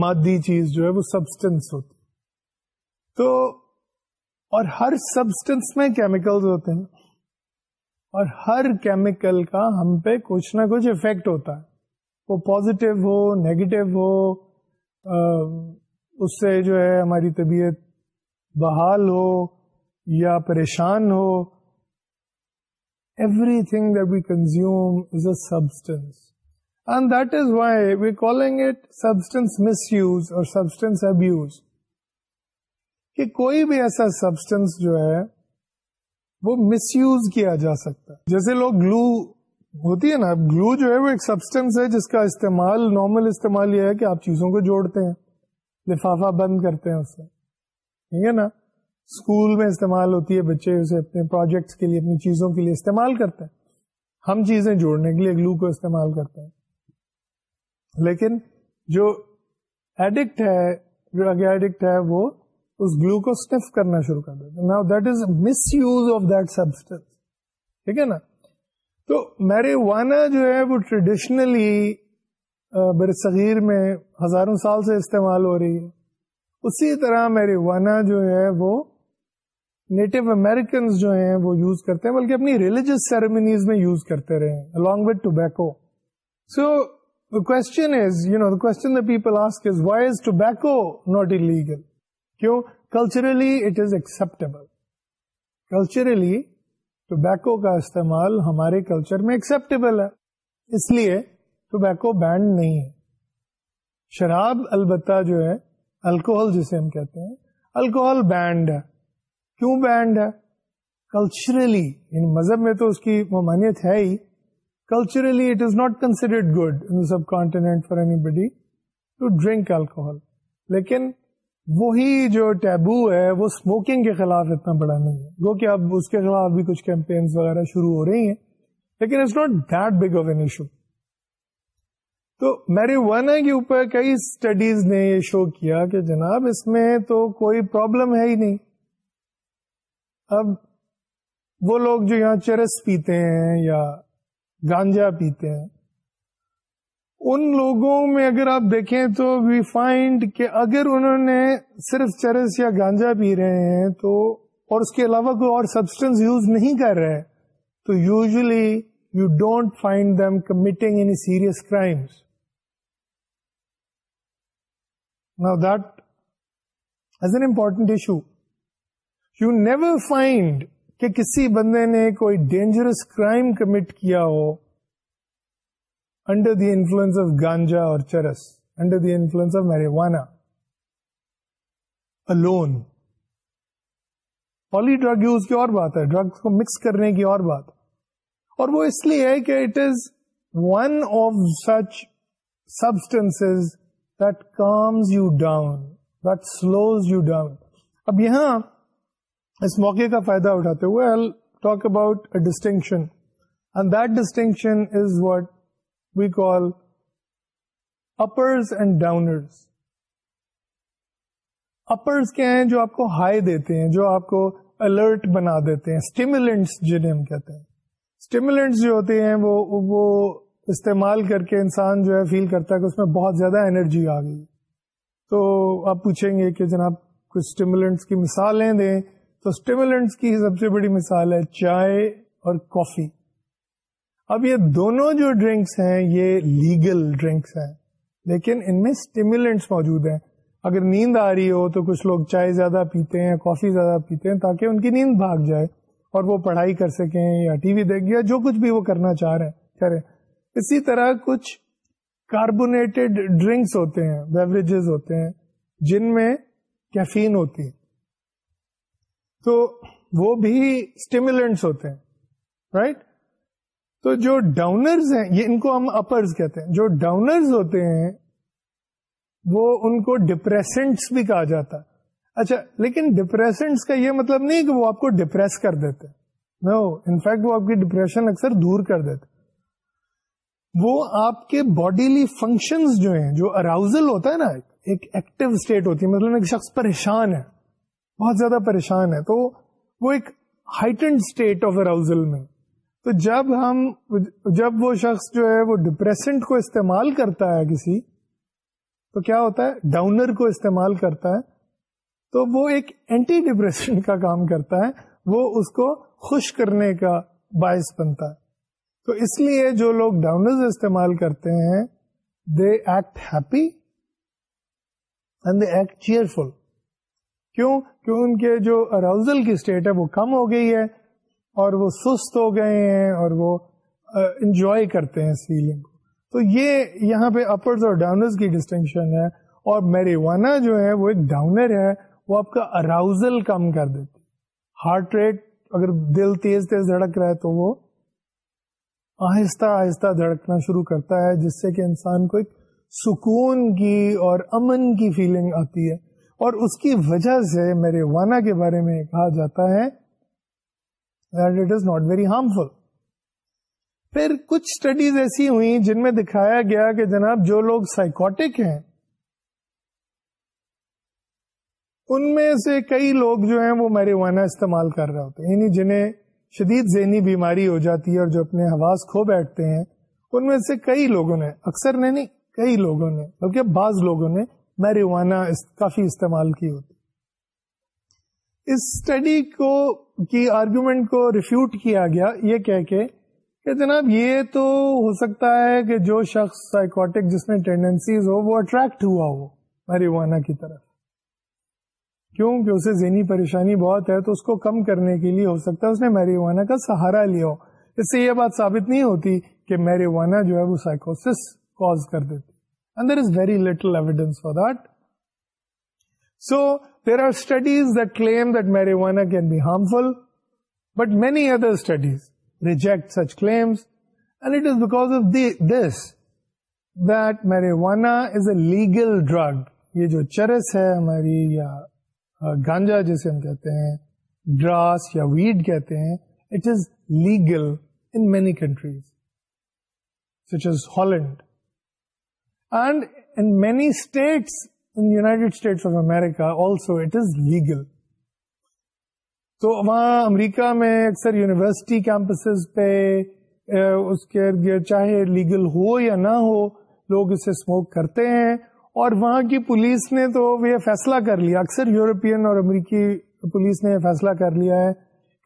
مادی چیز جو ہے وہ سبسٹینس ہوتی تو اور ہر سبسٹینس میں کیمیکل ہوتے ہیں اور ہر کیمیکل کا ہم پہ کچھ نہ کچھ افیکٹ ہوتا ہے وہ پازیٹیو ہو نیگیٹو ہو اس سے جو ہے ہماری طبیعت بحال ہو یا پریشان ہو کہ کوئی بھی ایسا سبسٹینس جو ہے وہ مس یوز کیا جا سکتا ہے جیسے لوگ گلو ہوتی ہے نا گلو جو ہے وہ ایک سبسٹینس ہے جس کا استعمال نارمل استعمال یہ ہے کہ آپ چیزوں کو جوڑتے ہیں لفافہ بند کرتے ہیں اس سے ٹھیک ہے نا اسکول میں استعمال ہوتی ہے بچے اسے اپنے پروجیکٹس کے لیے اپنی چیزوں کے لیے استعمال کرتے ہیں ہم چیزیں جوڑنے کے لیے گلو کو استعمال کرتے ہیں لیکن جو ایڈکٹ ہے جو اگے ایڈکٹ ہے وہ اس گلو کو اسٹف کرنا شروع کر دیتے نا that is misuse of that substance ٹھیک ہے نا تو میرے وانا جو ہے وہ ٹریڈیشنلی بر صغیر میں ہزاروں سال سے استعمال ہو رہی ہے اسی طرح میرے وانا جو ہے وہ نیٹو امیریکن جو ہیں وہ یوز کرتے ہیں بلکہ اپنی ریلیجس سیریمنیز میں یوز کرتے رہے ہیں الگ وت ٹوبیکو سویشچنو کا استعمال ہمارے کلچر میں ایکسپٹیبل ہے اس لیے ٹوبیکو بینڈ نہیں ہے شراب البتہ جو ہے الکوہل جسے ہم کہتے ہیں الکوہل بینڈ ہے کیوں بینڈ ہے کلچرلی یعنی مذہب میں تو اس کی ممانعت ہے ہی culturally it is not considered good in subcontinent for anybody to drink alcohol لیکن وہی جو ٹیبو ہے وہ اسموکنگ کے خلاف اتنا بڑا نہیں ہے جو کہ اب اس کے خلاف بھی کچھ کیمپینس وغیرہ شروع ہو رہی ہیں لیکن it's not that big of an issue تو میری ون کے اوپر کئی اسٹڈیز نے یہ شو کیا کہ جناب اس میں تو کوئی پرابلم ہے ہی نہیں اب وہ لوگ جو یہاں چرس پیتے ہیں یا گانجا پیتے ہیں ان لوگوں میں اگر آپ دیکھیں تو وی فائنڈ کہ اگر انہوں نے صرف چرس یا گانجا پی رہے ہیں تو اور اس کے علاوہ کوئی اور سبسٹنس یوز نہیں کر رہے تو usually you don't find them committing any serious crimes that is an important issue you never find کہ کسی بندے نے کوئی ڈینجرس کرائم کمٹ کیا ہو under the influence of ganja اور charas under the influence of marijuana alone only drug use کی اور بات ہے ڈرگس کو مکس کرنے کی اور بات اور وہ اس لیے ہے کہ it is one of such substance that calms you down that slows you down اب یہاں اس موقع کا فائدہ اٹھاتے ہوئے I'll talk about a distinction and that distinction is what we call uppers and downers uppers کیا ہیں جو آپ کو ہائی دیتے ہیں جو آپ کو الرٹ بنا دیتے ہیں اسٹیمولینٹس جنہیں ہم کہتے ہیں اسٹیمولینٹس جو ہوتے ہیں وہ وہ استعمال کر کے انسان جو ہے فیل کرتا ہے کہ اس میں بہت زیادہ انرجی آ گئی تو آپ پوچھیں گے کہ جناب کچھ اسٹیمولینٹس کی مثالیں دیں تو کی سب سے بڑی مثال ہے چائے اور کافی اب یہ دونوں جو ڈرنکس ہیں یہ لیگل ڈرنکس ہیں لیکن ان میں اسٹیمولینٹس موجود ہیں اگر نیند آ رہی ہو تو کچھ لوگ چائے زیادہ پیتے ہیں کافی زیادہ پیتے ہیں تاکہ ان کی نیند بھاگ جائے اور وہ پڑھائی کر سکیں یا ٹی وی دیکھ یا جو کچھ بھی وہ کرنا چاہ رہے ہیں کریں اسی طرح کچھ کاربونیٹڈ ڈرنکس ہوتے ہیں بیوریجز ہوتے ہیں جن میں کیفین ہوتی ہے تو وہ بھی ہوتے ہیں رائٹ right? تو جو ڈاؤنرز ہیں یہ ان کو ہم اپرز کہتے ہیں جو ڈاؤنرز ہوتے ہیں وہ ان کو ڈپریسنٹس بھی کہا جاتا ہے اچھا لیکن ڈپریسنٹس کا یہ مطلب نہیں کہ وہ آپ کو ڈپریس کر دیتے نو انفیکٹ وہ آپ کی ڈپریشن اکثر دور کر دیتے وہ آپ کے باڈیلی فنکشنز جو ہیں جو اراؤزل ہوتا ہے نا ایک ایکٹیو اسٹیٹ ہوتی ہے مطلب ایک شخص پریشان ہے بہت زیادہ پریشان ہے تو وہ ایک ہائٹنڈ اسٹیٹ آف اراؤزل میں تو جب ہم جب وہ شخص جو ہے وہ ڈپریسنٹ کو استعمال کرتا ہے کسی تو کیا ہوتا ہے ڈاؤنر کو استعمال کرتا ہے تو وہ ایک اینٹی ڈپریشن کا کام کرتا ہے وہ اس کو خوش کرنے کا باعث بنتا ہے تو اس لیے جو لوگ ڈاؤنرز استعمال کرتے ہیں they act happy and they act cheerful کیوں کہ ان کے جو اراؤزل کی اسٹیٹ ہے وہ کم ہو گئی ہے اور وہ سست ہو گئے ہیں اور وہ انجوائے کرتے ہیں سیلنگ کو تو یہ یہاں پہ اپرز اور ڈاؤنرز کی ڈسٹنکشن ہے اور میریوانا جو ہے وہ ایک ڈاؤنر ہے وہ آپ کا اراؤزل کم کر دیتی ہارٹ ریٹ اگر دل تیز تیز دھڑک رہا ہے تو وہ آہستہ آہستہ دھڑکنا شروع کرتا ہے جس سے کہ انسان کو ایک سکون کی اور امن کی فیلنگ آتی ہے اور اس کی وجہ سے میرے وانا کے بارے میں کہا جاتا ہے پھر کچھ اسٹڈیز ایسی ہوئی جن میں دکھایا گیا کہ جناب جو لوگ سائیکوٹک ہیں ان میں سے کئی لوگ جو ہیں وہ میرے وانا استعمال کر رہے ہوتے ہیں یعنی جنہیں شدید ذہنی بیماری ہو جاتی ہے اور جو اپنے حواس کھو بیٹھتے ہیں ان میں سے کئی لوگوں نے اکثر نے نہیں کئی لوگوں نے بلکہ بعض لوگوں نے میریوانا کافی استعمال کی ہوتی اس اسٹڈی کو کی آرگومنٹ کو ریفیوٹ کیا گیا یہ کہہ کے کہ جناب یہ تو ہو سکتا ہے کہ جو شخص سائیکوٹک جس میں ٹینڈنسیز ہو وہ اٹریکٹ ہوا ہو میریوانا کی طرف کیوں کہ اسے ذہنی پریشانی بہت ہے تو اس کو کم کرنے کے لیے ہو سکتا ہے اس نے میریوانا کا سہارا لیا ہو اس سے یہ بات ثابت نہیں ہوتی کہ میریوانا جو ہے وہ سائیکوسس کاز کر دیتی And there is very little evidence for that. So there are studies that claim that marijuana can be harmful. But many other studies reject such claims. And it is because of the, this that marijuana is a legal drug. یہ جو چرس ہے ہماری یا گانجا جسے ہم کہتے ہیں گراس یا ویڈ کہتے ہیں it is legal in many countries such as Holland legal تو وہاں امریکہ میں اکثر یونیورسٹی کیمپسز پہ اس کے ارد گرد چاہے لیگل ہو یا نہ ہو لوگ اسے اسموک کرتے ہیں اور وہاں کی پولیس نے تو یہ فیصلہ کر لیا اکثر یورپین اور امریکی پولیس نے یہ فیصلہ کر لیا ہے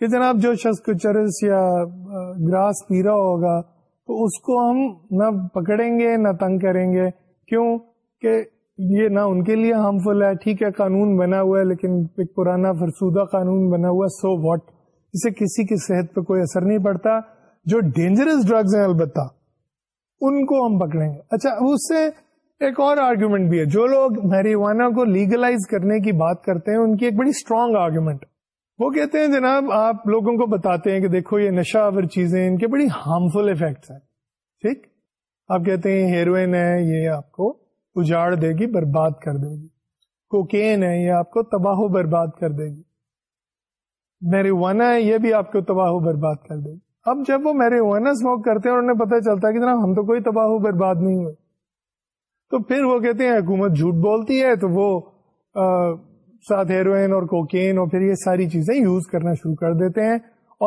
کہ جناب جو شخص کو چرس یا گراس پی رہا ہوگا تو اس کو ہم نہ پکڑیں گے نہ تنگ کریں گے کیوں کہ یہ نہ ان کے لیے ہارمفل ہے ٹھیک ہے قانون بنا ہوا ہے لیکن ایک پرانا فرسودہ قانون بنا ہوا سو واٹ اسے کسی کی صحت پہ کوئی اثر نہیں پڑتا جو ڈینجرس ڈرگز ہیں البتہ ان کو ہم پکڑیں گے اچھا اس سے ایک اور آرگیومنٹ بھی ہے جو لوگ میریوانا کو لیگلائز کرنے کی بات کرتے ہیں ان کی ایک بڑی اسٹرانگ آرگومنٹ وہ کہتے ہیں جناب آپ لوگوں کو بتاتے ہیں کہ دیکھو یہ نشہ آور چیزیں ان کے بڑی ہارمفل افیکٹس ہیں ٹھیک آپ کہتے ہیں ہیروئن ہے یہ آپ کو اجاڑ دے گی برباد کر دے گی کوکین ہے یہ آپ کو تباہ و برباد کر دے گی میریوانا وانا ہے یہ بھی آپ کو تباہ و برباد کر دے گی اب جب وہ میریوانا وانا کرتے ہیں اور انہیں پتہ چلتا ہے کہ جناب ہم تو کوئی تباہ و برباد نہیں ہوئے تو پھر وہ کہتے ہیں حکومت جھوٹ بولتی ہے تو وہ ساتھ ہیروئن اور کوکین اور پھر یہ ساری چیزیں یوز کرنا شروع کر دیتے ہیں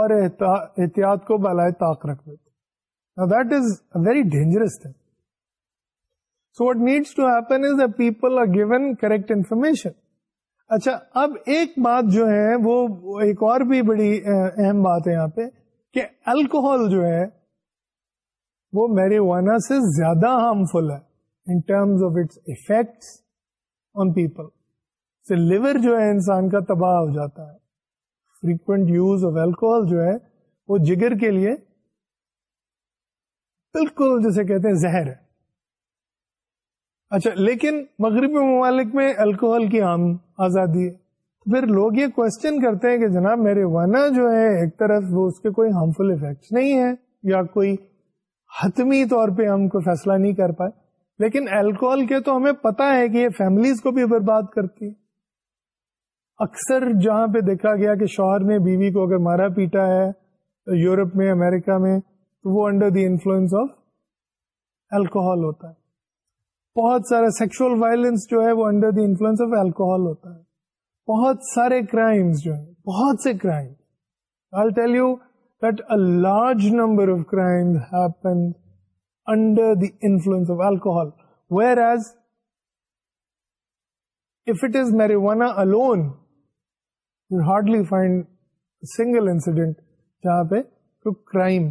اور احتیاط کو بالائے طاق رکھ دیتے that is very dangerous thing so what needs to happen is a people are given correct information اچھا اب ایک بات جو ہے وہ ایک اور بھی بڑی اہم بات ہے یہاں پہ کہ الکوہل جو ہے وہ میری سے زیادہ ہارمفل ہے in terms of its effects on people سے لیور جو ہے انسان کا تباہ ہو جاتا ہے فریکوینٹ یوز آف الکوہل جو ہے وہ جگر کے لیے بالکل جیسے کہتے ہیں زہر ہے اچھا لیکن مغربی ممالک میں الکوہل کی عام آزادی ہے پھر لوگ یہ کوشچن کرتے ہیں کہ جناب میرے وانا جو ہے ایک طرف وہ اس کے کوئی ہارمفل افیکٹس نہیں ہے یا کوئی حتمی طور پہ ہم کو فیصلہ نہیں کر پائے لیکن الکوہل کے تو ہمیں پتا ہے کہ یہ فیملیز کو بھی برباد کرتی ہے اکثر جہاں پہ دیکھا گیا کہ شوہر نے بیوی کو اگر مارا پیٹا ہے یورپ میں امریکہ میں تو وہ under the influence of alcohol ہوتا ہے بہت سارا سیکشل وائلنس جو ہے وہ under the influence of alcohol ہوتا ہے بہت سارے کرائمس جو ہیں بہت سے crime tell you that a large number of crime happen under the influence of alcohol whereas if it is marijuana hardly find single incident جہاں پہ کرائم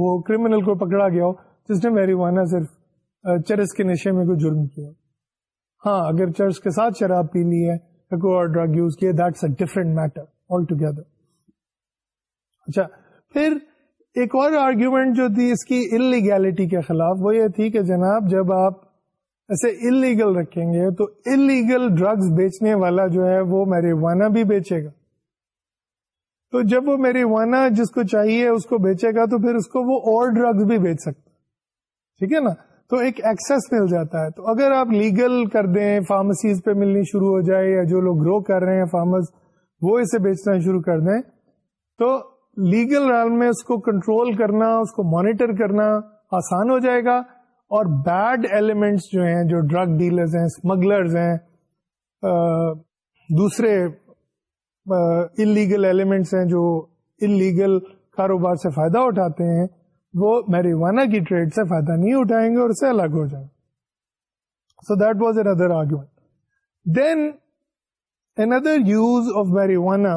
وہ کو پکڑا گیا ہو جس نے میری وانا صرف چرس کے نشے میں کوئی جرم کیا ہاں اگر چرس کے ساتھ شراب پی لی ہے کوئی اور ڈرگ یوز کیا that's a different matter altogether اچھا پھر ایک اور آرگیومنٹ جو تھی اس کی انلیگیلٹی کے خلاف وہ یہ تھی کہ جناب جب آپ ایسے انلیگل رکھیں گے تو انلیگل ڈرگز ڈرگس بیچنے والا جو ہے وہ میری وانا بھی بیچے گا تو جب وہ میری وانا جس کو چاہیے اس کو بیچے گا تو پھر اس کو وہ اور ڈرگس بھی بیچ سکتا ٹھیک ہے نا تو ایکسس مل جاتا ہے تو اگر آپ لیگل کر دیں فارمیسیز پہ ملنی شروع ہو جائے یا جو لوگ گرو کر رہے ہیں فارمرز وہ اسے بیچنا شروع کر دیں تو لیگل رال میں اس کو کنٹرول کرنا اس کو مانیٹر کرنا آسان ہو جائے گا اور بیڈ ایلیمنٹس جو ہیں جو ڈرگ ڈیلرز ہیں اسمگلرز ہیں دوسرے انلیگل ایلیمنٹس ہیں جو انلیگل کاروبار سے فائدہ اٹھاتے ہیں وہ میریوانا کی ٹریڈ سے فائدہ نہیں اٹھائیں گے اور اسے الگ ہو جائیں گے so that was another argument then another use of marijuana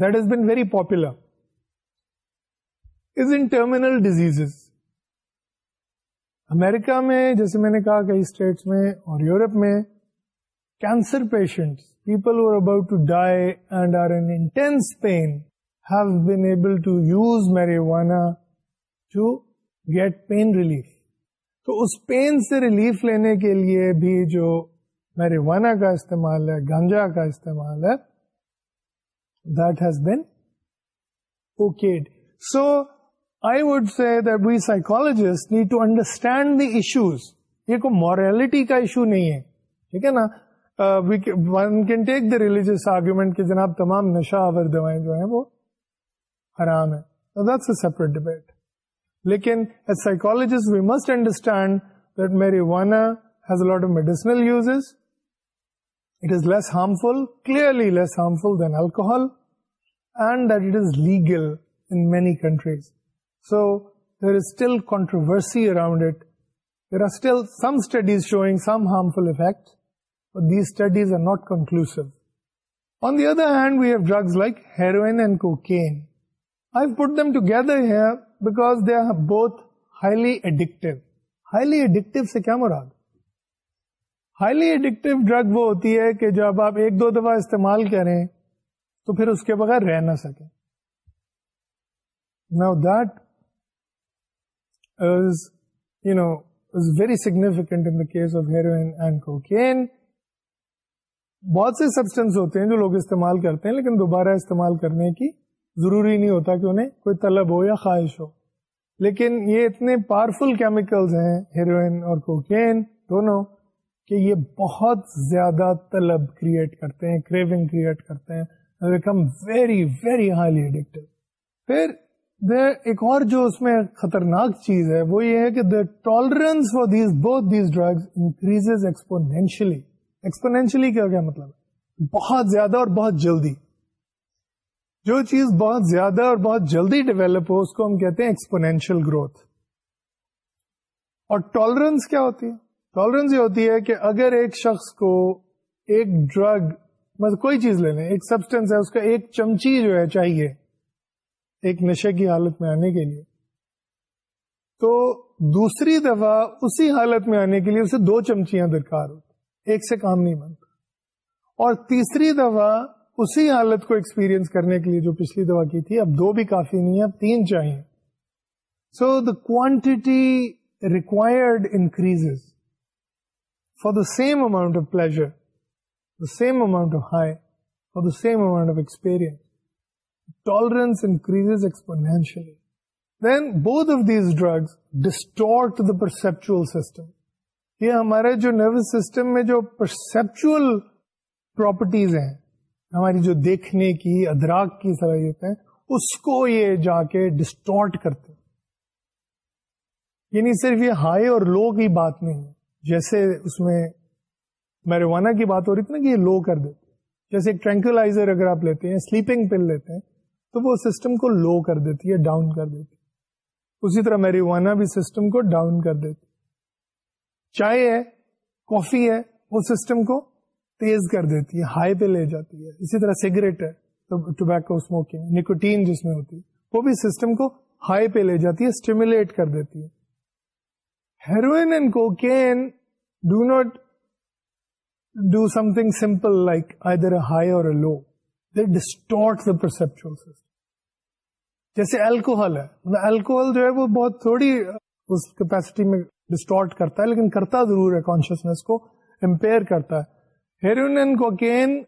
that has been very popular as in terminal disease America میں جیسے میں نے کہا کئی اسٹیٹس میں اور یورپ میں cancer patient people about to die and are in intense pain have been able to use marijuana to get pain relief تو اس پین سے ریلیف لینے کے لیے بھی جو میریوانا کا استعمال ہے گانجا کا استعمال ہے that has been okay so I that we psychologist need to understand the issues یہ کوئی مورالٹی کا ایشو نہیں ہے ٹھیک ہے نا one can take the religious argument جناب تمام نشہ آور دوائیں جو ہیں وہ harmful ہے less harmful than alcohol and that it is legal in many countries so there is still controversy there are still some studies showing like کوئی both highlight highlight سے کیا مراد ہائیلی اڈکٹیو ڈرگ وہ ہوتی ہے کہ جب آپ ایک دو دفعہ استعمال کریں تو پھر اس کے بغیر رہ نہ سکیں نو دیک is you know is very significant in the case of heroin and cocaine بہت سے سبسٹینس ہوتے ہیں جو لوگ استعمال کرتے ہیں لیکن دوبارہ استعمال کرنے کی ضروری نہیں ہوتا کہ انہیں کوئی طلب ہو یا خواہش ہو لیکن یہ اتنے پاورفل کیمیکلز ہیں ہیروئن اور کوکین دونوں کہ یہ بہت زیادہ طلب کریٹ کرتے ہیں کریونگ کریٹ کرتے ہیں ویری ویری ہائیلی ایڈکٹیو پھر ایک اور جو اس میں خطرناک چیز ہے وہ یہ ہے کہ the tolerance for these both these drug increase exponentially exponentially کیا کیا مطلب بہت زیادہ اور بہت جلدی جو چیز بہت زیادہ اور بہت جلدی ڈیولپ ہو اس کو ہم کہتے ہیں ایکسپونینشیل گروتھ اور ٹالرنس کیا ہوتی ہے ٹالرنس یہ ہوتی ہے کہ اگر ایک شخص کو ایک ڈرگ مطلب کوئی چیز لے لیں ایک سبسٹینس ہے اس کا ایک چمچی جو ہے چاہیے ایک نشے کی حالت میں آنے کے لیے تو دوسری دفعہ اسی حالت میں آنے کے لیے اسے دو چمچیاں درکار ہوتی ایک سے کام نہیں بنتا اور تیسری دفعہ اسی حالت کو ایکسپیرینس کرنے کے لیے جو پچھلی دفعہ کی تھی اب دو بھی کافی نہیں ہے اب تین چاہیے so the quantity required increase for the same amount of pleasure the same amount of high for the same amount of experience tolerance increases exponentially. Then both of these drugs distort the perceptual system. یہ ہمارے جو nervous system میں جو perceptual properties ہیں ہماری جو دیکھنے کی ادراک کی صلاحیت ہے اس کو یہ جا کے ڈسٹورٹ کرتے یعنی صرف یہ ہائی اور لو کی بات نہیں ہے جیسے اس میں میروانا کی بات ہو رہی تھی نا کہ یہ لو کر دیتے جیسے ایک ٹرینکولازر اگر آپ لیتے ہیں سلیپنگ پل لیتے ہیں تو وہ سسٹم کو لو کر دیتی ہے ڈاؤن کر دیتی اسی طرح میریوانا بھی سسٹم کو ڈاؤن کر دیتی چائے ہے کافی ہے وہ سسٹم کو تیز کر دیتی ہے ہائی پہ لے جاتی ہے اسی طرح سگریٹ ہے ٹوبیکو اسموکنگ نکوٹین جس میں ہوتی ہے وہ بھی سسٹم کو ہائی پہ لے جاتی ہے اسٹیمولیٹ کر دیتی ہے ہیروئن ان کو can do not do something simple like either a high اور a low distort the perceptual system جیسے الکوہل ہے الکوہل جو ہے وہ بہت تھوڑی uh, اس کیپیسٹی میں ڈسٹارٹ کرتا ہے لیکن کرتا ضرور ہے کانشیسنیس کو امپیئر کرتا ہے ہیروئن اینڈ کوکین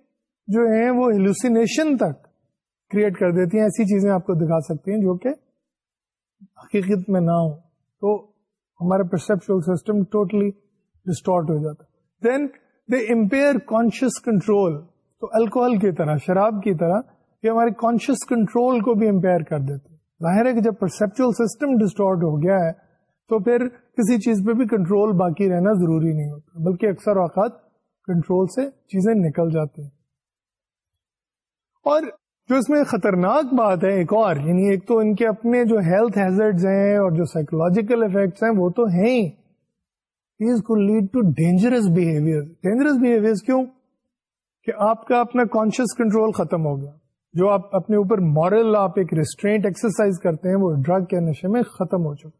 جو وہ ہلوسینیشن تک کریٹ کر دیتی ہیں ایسی چیزیں آپ کو دکھا سکتی ہیں جو کہ حقیقت میں نہ ہو تو ہمارا پرسپچل سسٹم ٹوٹلی ڈسٹارٹ ہو جاتا ہے then they impair conscious control تو الکوہل کی طرح شراب کی طرح یہ ہمارے کانشیس کنٹرول کو بھی امپیئر کر دیتے ہیں ظاہر ہے کہ جب پرسپچل سسٹم ڈسٹارٹ ہو گیا ہے تو پھر کسی چیز پہ بھی کنٹرول باقی رہنا ضروری نہیں ہوتا بلکہ اکثر اوقات کنٹرول سے چیزیں نکل جاتی ہیں اور جو اس میں خطرناک بات ہے ایک اور یعنی ایک تو ان کے اپنے جو ہیلتھ ہیزٹ ہیں اور جو سائیکولوجیکل افیکٹس ہیں وہ تو ہیں ہی ڈینجرس بہیویئر ڈینجرس بہیویئر کیوں کہ آپ کا اپنا کانشیس کنٹرول ختم ہو گیا جو آپ اپنے اوپر مورل آپ ایک ریسٹرینٹ ایکسرسائز کرتے ہیں وہ ڈرگ کے نشے میں ختم ہو چکا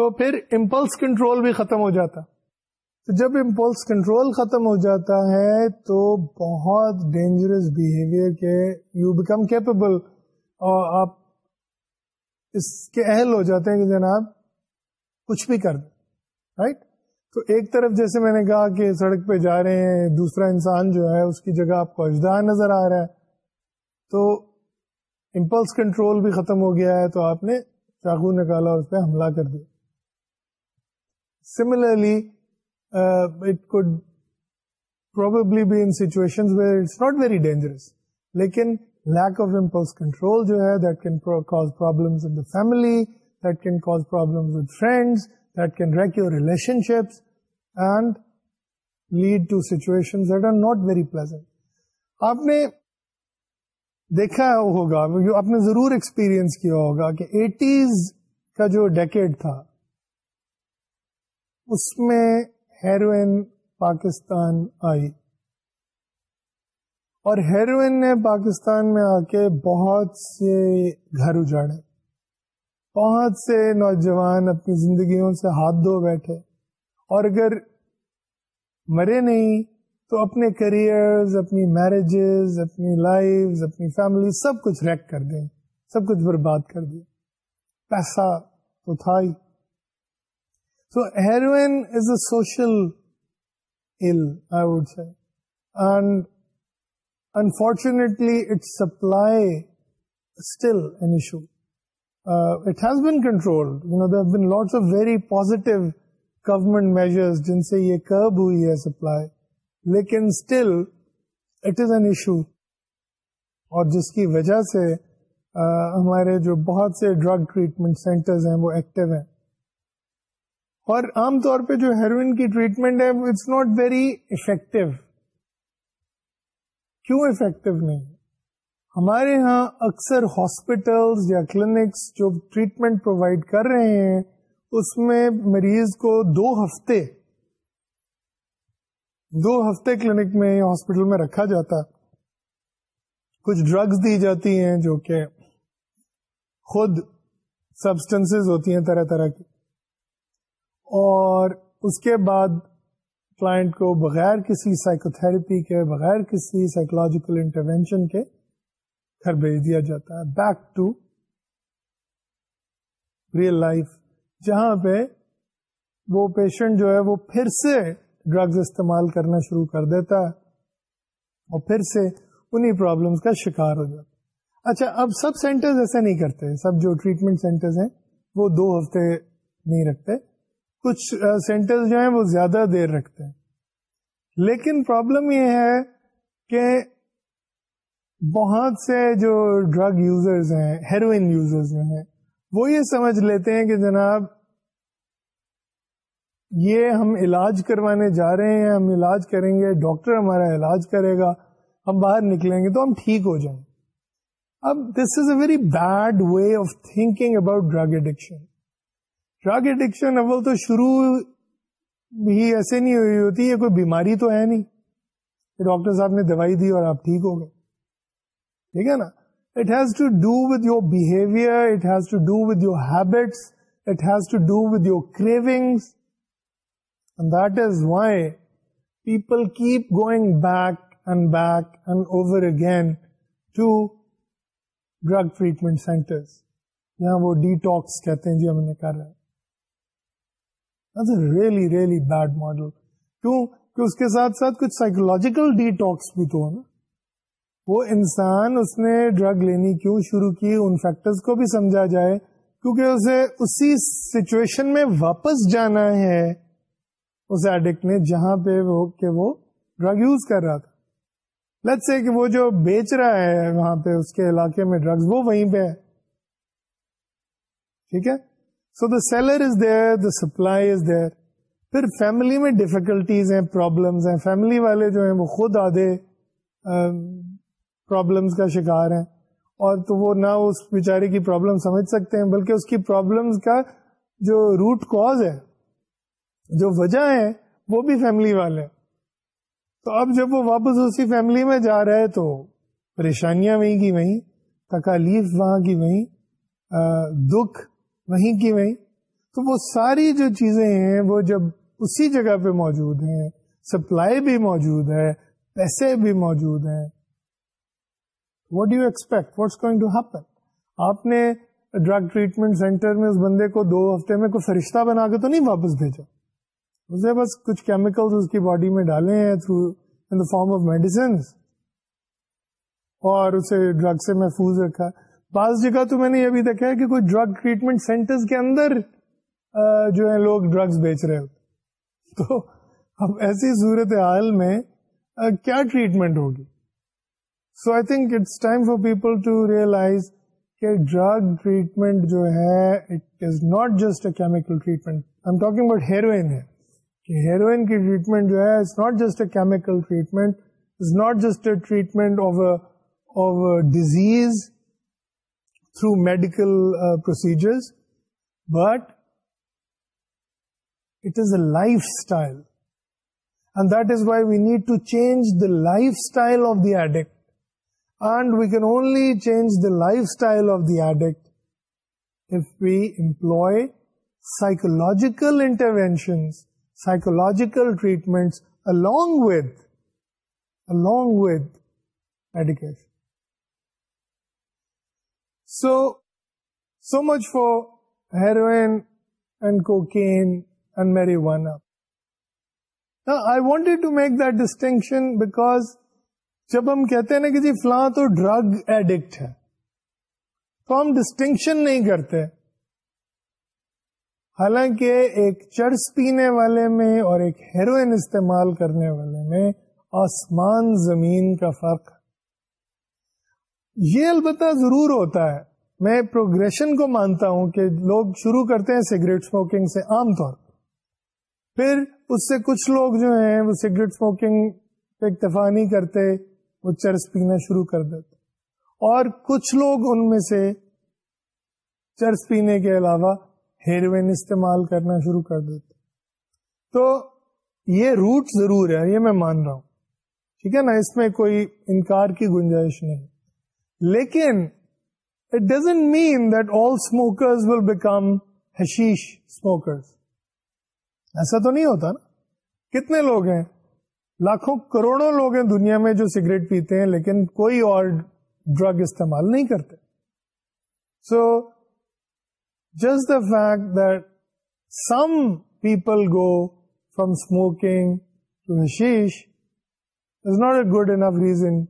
تو پھر امپلس کنٹرول بھی ختم ہو جاتا تو جب امپلس کنٹرول ختم ہو جاتا ہے تو بہت ڈینجرس بہیویئر کے یو بیکم کیپیبل اور آپ اس کے اہل ہو جاتے ہیں کہ جناب کچھ بھی کر دیں رائٹ تو ایک طرف جیسے میں نے کہا کہ سڑک پہ جا رہے ہیں دوسرا انسان جو ہے اس کی جگہ آپ کو اجدا نظر آ رہا ہے تو امپلس کنٹرول بھی ختم ہو گیا ہے تو آپ نے چاقو نکالا اور اس پہ حملہ کر دیا سملرلی اٹ کڈ پروبلی بھی ان سیچویشن ڈینجرس لیکن لیک آف امپلس کنٹرول جو ہے that can cause problem family that can cause problem friends relationships and lead to situation آپ نے دیکھا ہوگا آپ نے ضرور ایکسپیرئنس کیا ہوگا کہ ایٹیز کا جو ڈیکیڈ تھا اس میں ہیروئن پاکستان آئی اور ہیروئن نے پاکستان میں آ کے بہت سے گھر اجاڑے بہت سے نوجوان اپنی زندگیوں سے ہاتھ دھو بیٹھے اور اگر مرے نہیں تو اپنے کریئرز اپنی میرجز اپنی لائف اپنی فیملی سب کچھ ریک کر دیں سب کچھ برباد کر دیں پیسہ تو تھا ہی so heroin is a social I say and unfortunately it supply still an issue جن سے یہ curb ہوئی ہے سپلائی لیکن still it is an issue اور جس کی وجہ سے ہمارے جو بہت سے ڈرگ ٹریٹمنٹ ہیں وہ ایکٹیو ہیں اور عام طور پہ جو ہیروئن کی ٹریٹمنٹ ہے اٹس ناٹ ویری افیکٹو کیوں افیکٹو نہیں ہمارے ہاں اکثر ہاسپٹل یا کلینکس جو ٹریٹمنٹ پرووائڈ کر رہے ہیں اس میں مریض کو دو ہفتے دو ہفتے کلینک میں یا ہاسپٹل میں رکھا جاتا کچھ ڈرگس دی جاتی ہیں جو کہ خود سبسٹینس ہوتی ہیں طرح طرح کی اور اس کے بعد کلائنٹ کو بغیر کسی سائیکو تھراپی کے بغیر کسی سائیکولوجیکل انٹروینشن کے گھر بھیج دیا جاتا ہے بیک ٹو ریئل لائف جہاں پہ وہ پیشنٹ جو ہے وہ پھر سے ڈرگز استعمال کرنا شروع کر دیتا ہے اور پھر سے انہیں پرابلمس کا شکار ہو جاتا اچھا اب سب سینٹرز ایسا نہیں کرتے سب جو ٹریٹمنٹ سینٹرز ہیں وہ دو ہفتے نہیں رکھتے کچھ سینٹر جو ہیں وہ زیادہ دیر رکھتے ہیں لیکن پرابلم یہ ہے کہ بہت سے جو ڈرگ یوزرز ہیں ہیروئن یوزرز ہیں وہ یہ سمجھ لیتے ہیں کہ جناب یہ ہم علاج کروانے جا رہے ہیں ہم علاج کریں گے ڈاکٹر ہمارا علاج کرے گا ہم باہر نکلیں گے تو ہم ٹھیک ہو جائیں اب this is a very bad way of thinking about drug addiction drug addiction اول تو شروع بھی ایسے نہیں ہوئی ہوتی یہ کوئی بیماری تو ہے نہیں ڈاکٹر صاحب نے دوائی دی اور آپ ٹھیک ہو گئے ٹھیک ہے نا it has to do with your behaviour it has to do with your habits it has to do with your cravings that is why people keep going back and back and over again to drug treatment centre یہاں وہ D ٹاکس کہتے ہیں جی ہم نے کر رہے ہیں really really bad model کیوں کہ اس کے ساتھ ساتھ کچھ سائیکولوجیکل ڈی ٹاکس بھی تو ہے نا وہ انسان اس نے ڈرگ لینی کیوں شروع کی ان فیکٹرز کو بھی سمجھا جائے کیونکہ اسے اسی سچویشن میں واپس جانا ہے اس ایڈکٹ نے جہاں پہ وہ کہ وہ ڈرگ یوز کر رہا تھا لت سے کہ وہ جو بیچ رہا ہے وہاں پہ اس کے علاقے میں ڈرگز وہ وہیں پہ ہے ٹھیک ہے so the seller is there the supply is there پھر فیملی میں ڈفیکلٹیز ہیں پرابلمس ہیں فیملی والے جو ہیں وہ خود آدھے پرابلمس کا شکار ہیں اور تو وہ نہ اس بیچارے کی پرابلم سمجھ سکتے ہیں بلکہ اس کی پرابلمس کا جو روٹ کاز ہے جو وجہ ہے وہ بھی فیملی والے تو اب جب وہ واپس اسی فیملی میں جا رہے تو پریشانیاں وہیں کی وہیں تکالیف وہاں کی وہیں دکھ وہیں کی وہیں تو وہ ساری جو چیزیں ہیں وہ جب اسی جگہ پہ موجود ہیں سپلائی بھی موجود ہے پیسے بھی موجود ہیں وٹ going ایکسپیکٹ happen? آپ نے ڈرگ ٹریٹمنٹ سینٹر میں اس بندے کو دو ہفتے میں کوئی فرشتہ بنا کے تو نہیں واپس بھیجا اسے بس کچھ کیمیکل باڈی میں ڈالے ہیں تھرو ان فارم آف اور اسے ڈرگ سے محفوظ رکھا بعض جگہ تو میں نے یہ بھی دیکھا ہے کہ کوئی ڈرگ ٹریٹمنٹ سینٹر کے اندر جو ہے لوگ ڈرگس بیچ رہے ہوتے تو اب ایسی صورت حال میں کیا ٹریٹمنٹ ہوگی so I think it's time for people to realise کہ ڈرگ ٹریٹمنٹ جو ہے it is not just a chemical treatment I talking but heroin ہے کہ ہیروئن کی ٹریٹمنٹ جو ہے it's not just a chemical treatment is not just a treatment of disease through medical procedures but it is a lifestyle and that is why we need to change the style of the addict And we can only change the lifestyle of the addict if we employ psychological interventions, psychological treatments along with medication. So much for heroin and cocaine and marijuana. Now I wanted to make that distinction because جب ہم کہتے ہیں نا کہ جی فلاں تو drug addict ہے تو ہم ڈسٹنکشن نہیں کرتے حالانکہ ایک چرس پینے والے میں اور ایک ہیروئن استعمال کرنے والے میں آسمان زمین کا فرق یہ البتہ ضرور ہوتا ہے میں پروگرشن کو مانتا ہوں کہ لوگ شروع کرتے ہیں سگریٹ سموکنگ سے عام طور پر پھر اس سے کچھ لوگ جو ہیں وہ سگریٹ سموکنگ پہ اکتفا نہیں کرتے وہ چرس پینا شروع کر دیتے اور کچھ لوگ ان میں سے چرس پینے کے علاوہ ہیروئن استعمال کرنا شروع کر دیتے تو یہ روٹ ضرور ہے یہ میں مان رہا ہوں ٹھیک ہے نا اس میں کوئی انکار کی گنجائش نہیں لیکن it doesn't mean that all smokers will become حشیش smokers ایسا تو نہیں ہوتا نا کتنے لوگ ہیں لاکھوں کروڑوں لوگ ہیں دنیا میں جو سگریٹ پیتے ہیں لیکن کوئی اور ڈرگ استعمال نہیں کرتے so just the fact that some people go from smoking to Ashish is not a good enough reason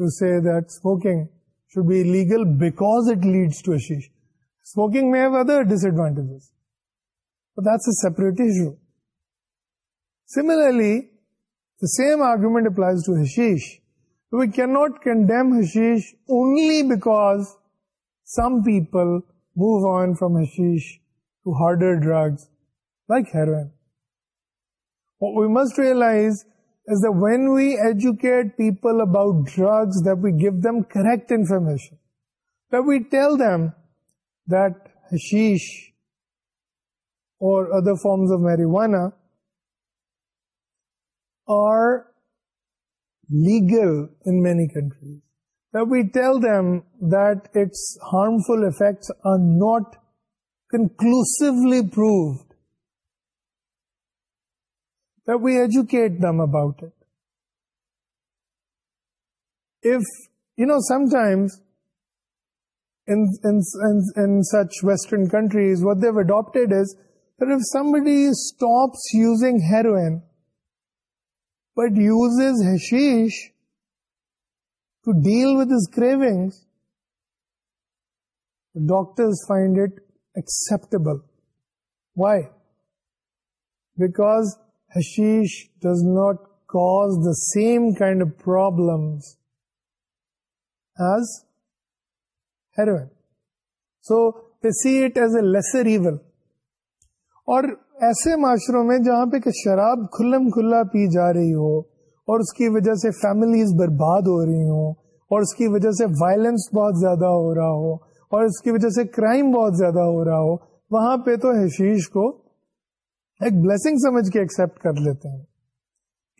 to see should be illegal because it leads to to Smoking may have other disadvantages. But that's a separate issue. Similarly, the same argument applies to hashish. We cannot condemn hashish only because some people move on from hashish to harder drugs like heroin. What we must realize is that when we educate people about drugs, that we give them correct information, that we tell them that hashish or other forms of marijuana are legal in many countries, that we tell them that its harmful effects are not conclusively proved, that we educate them about it. If, you know, sometimes in such Western countries, what they've adopted is that if somebody stops using heroin, but uses hashish to deal with his cravings, the doctors find it acceptable. Why? Because hashish does not cause the same kind of problems as heroin. So they see it as a lesser evil. Or ایسے معاشروں میں جہاں پہ کہ شراب کھلم کھلا پی جا رہی ہو اور اس کی وجہ سے فیملیز برباد ہو رہی ہوں اور اس کی وجہ سے وائلنس بہت زیادہ ہو رہا ہو اور اس کی وجہ سے کرائم بہت زیادہ ہو رہا ہو وہاں پہ تو حشیش کو ایک بلیسنگ سمجھ کے ایکسپٹ کر لیتے ہیں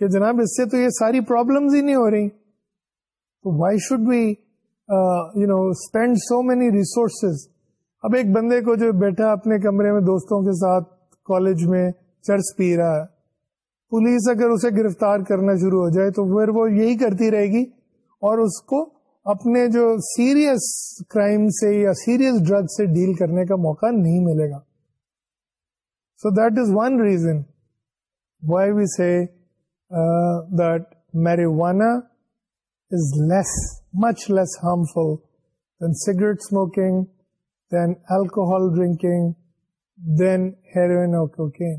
کہ جناب اس سے تو یہ ساری پرابلمز ہی نہیں ہو رہی تو why should be you know spend so many resources اب ایک بندے کو جو بیٹھا اپنے کمرے میں دوستوں کے ساتھ کالج میں چرس پی رہا ہے پولیس اگر اسے گرفتار کرنا شروع ہو جائے تو پھر وہ یہی کرتی رہے گی اور اس کو اپنے جو سیریس کرائم سے یا سیریس ڈرگ سے ڈیل کرنے کا موقع نہیں ملے گا so that is one reason why we see that marijuana is less much less harmful than cigarette smoking than alcohol drinking اخلاقی ہے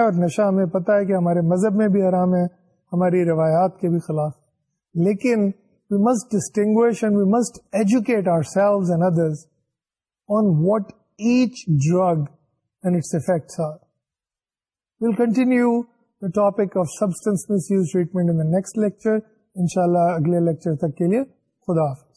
اور نشہ ہمیں پتہ ہے کہ ہمارے مذہب میں بھی حرام ہے ہماری روایات کے بھی خلاف لیکن ٹاپک آف سبسٹینسٹ لیکچر ان شاء اللہ اگلے لیکچر تک کے لیے خدا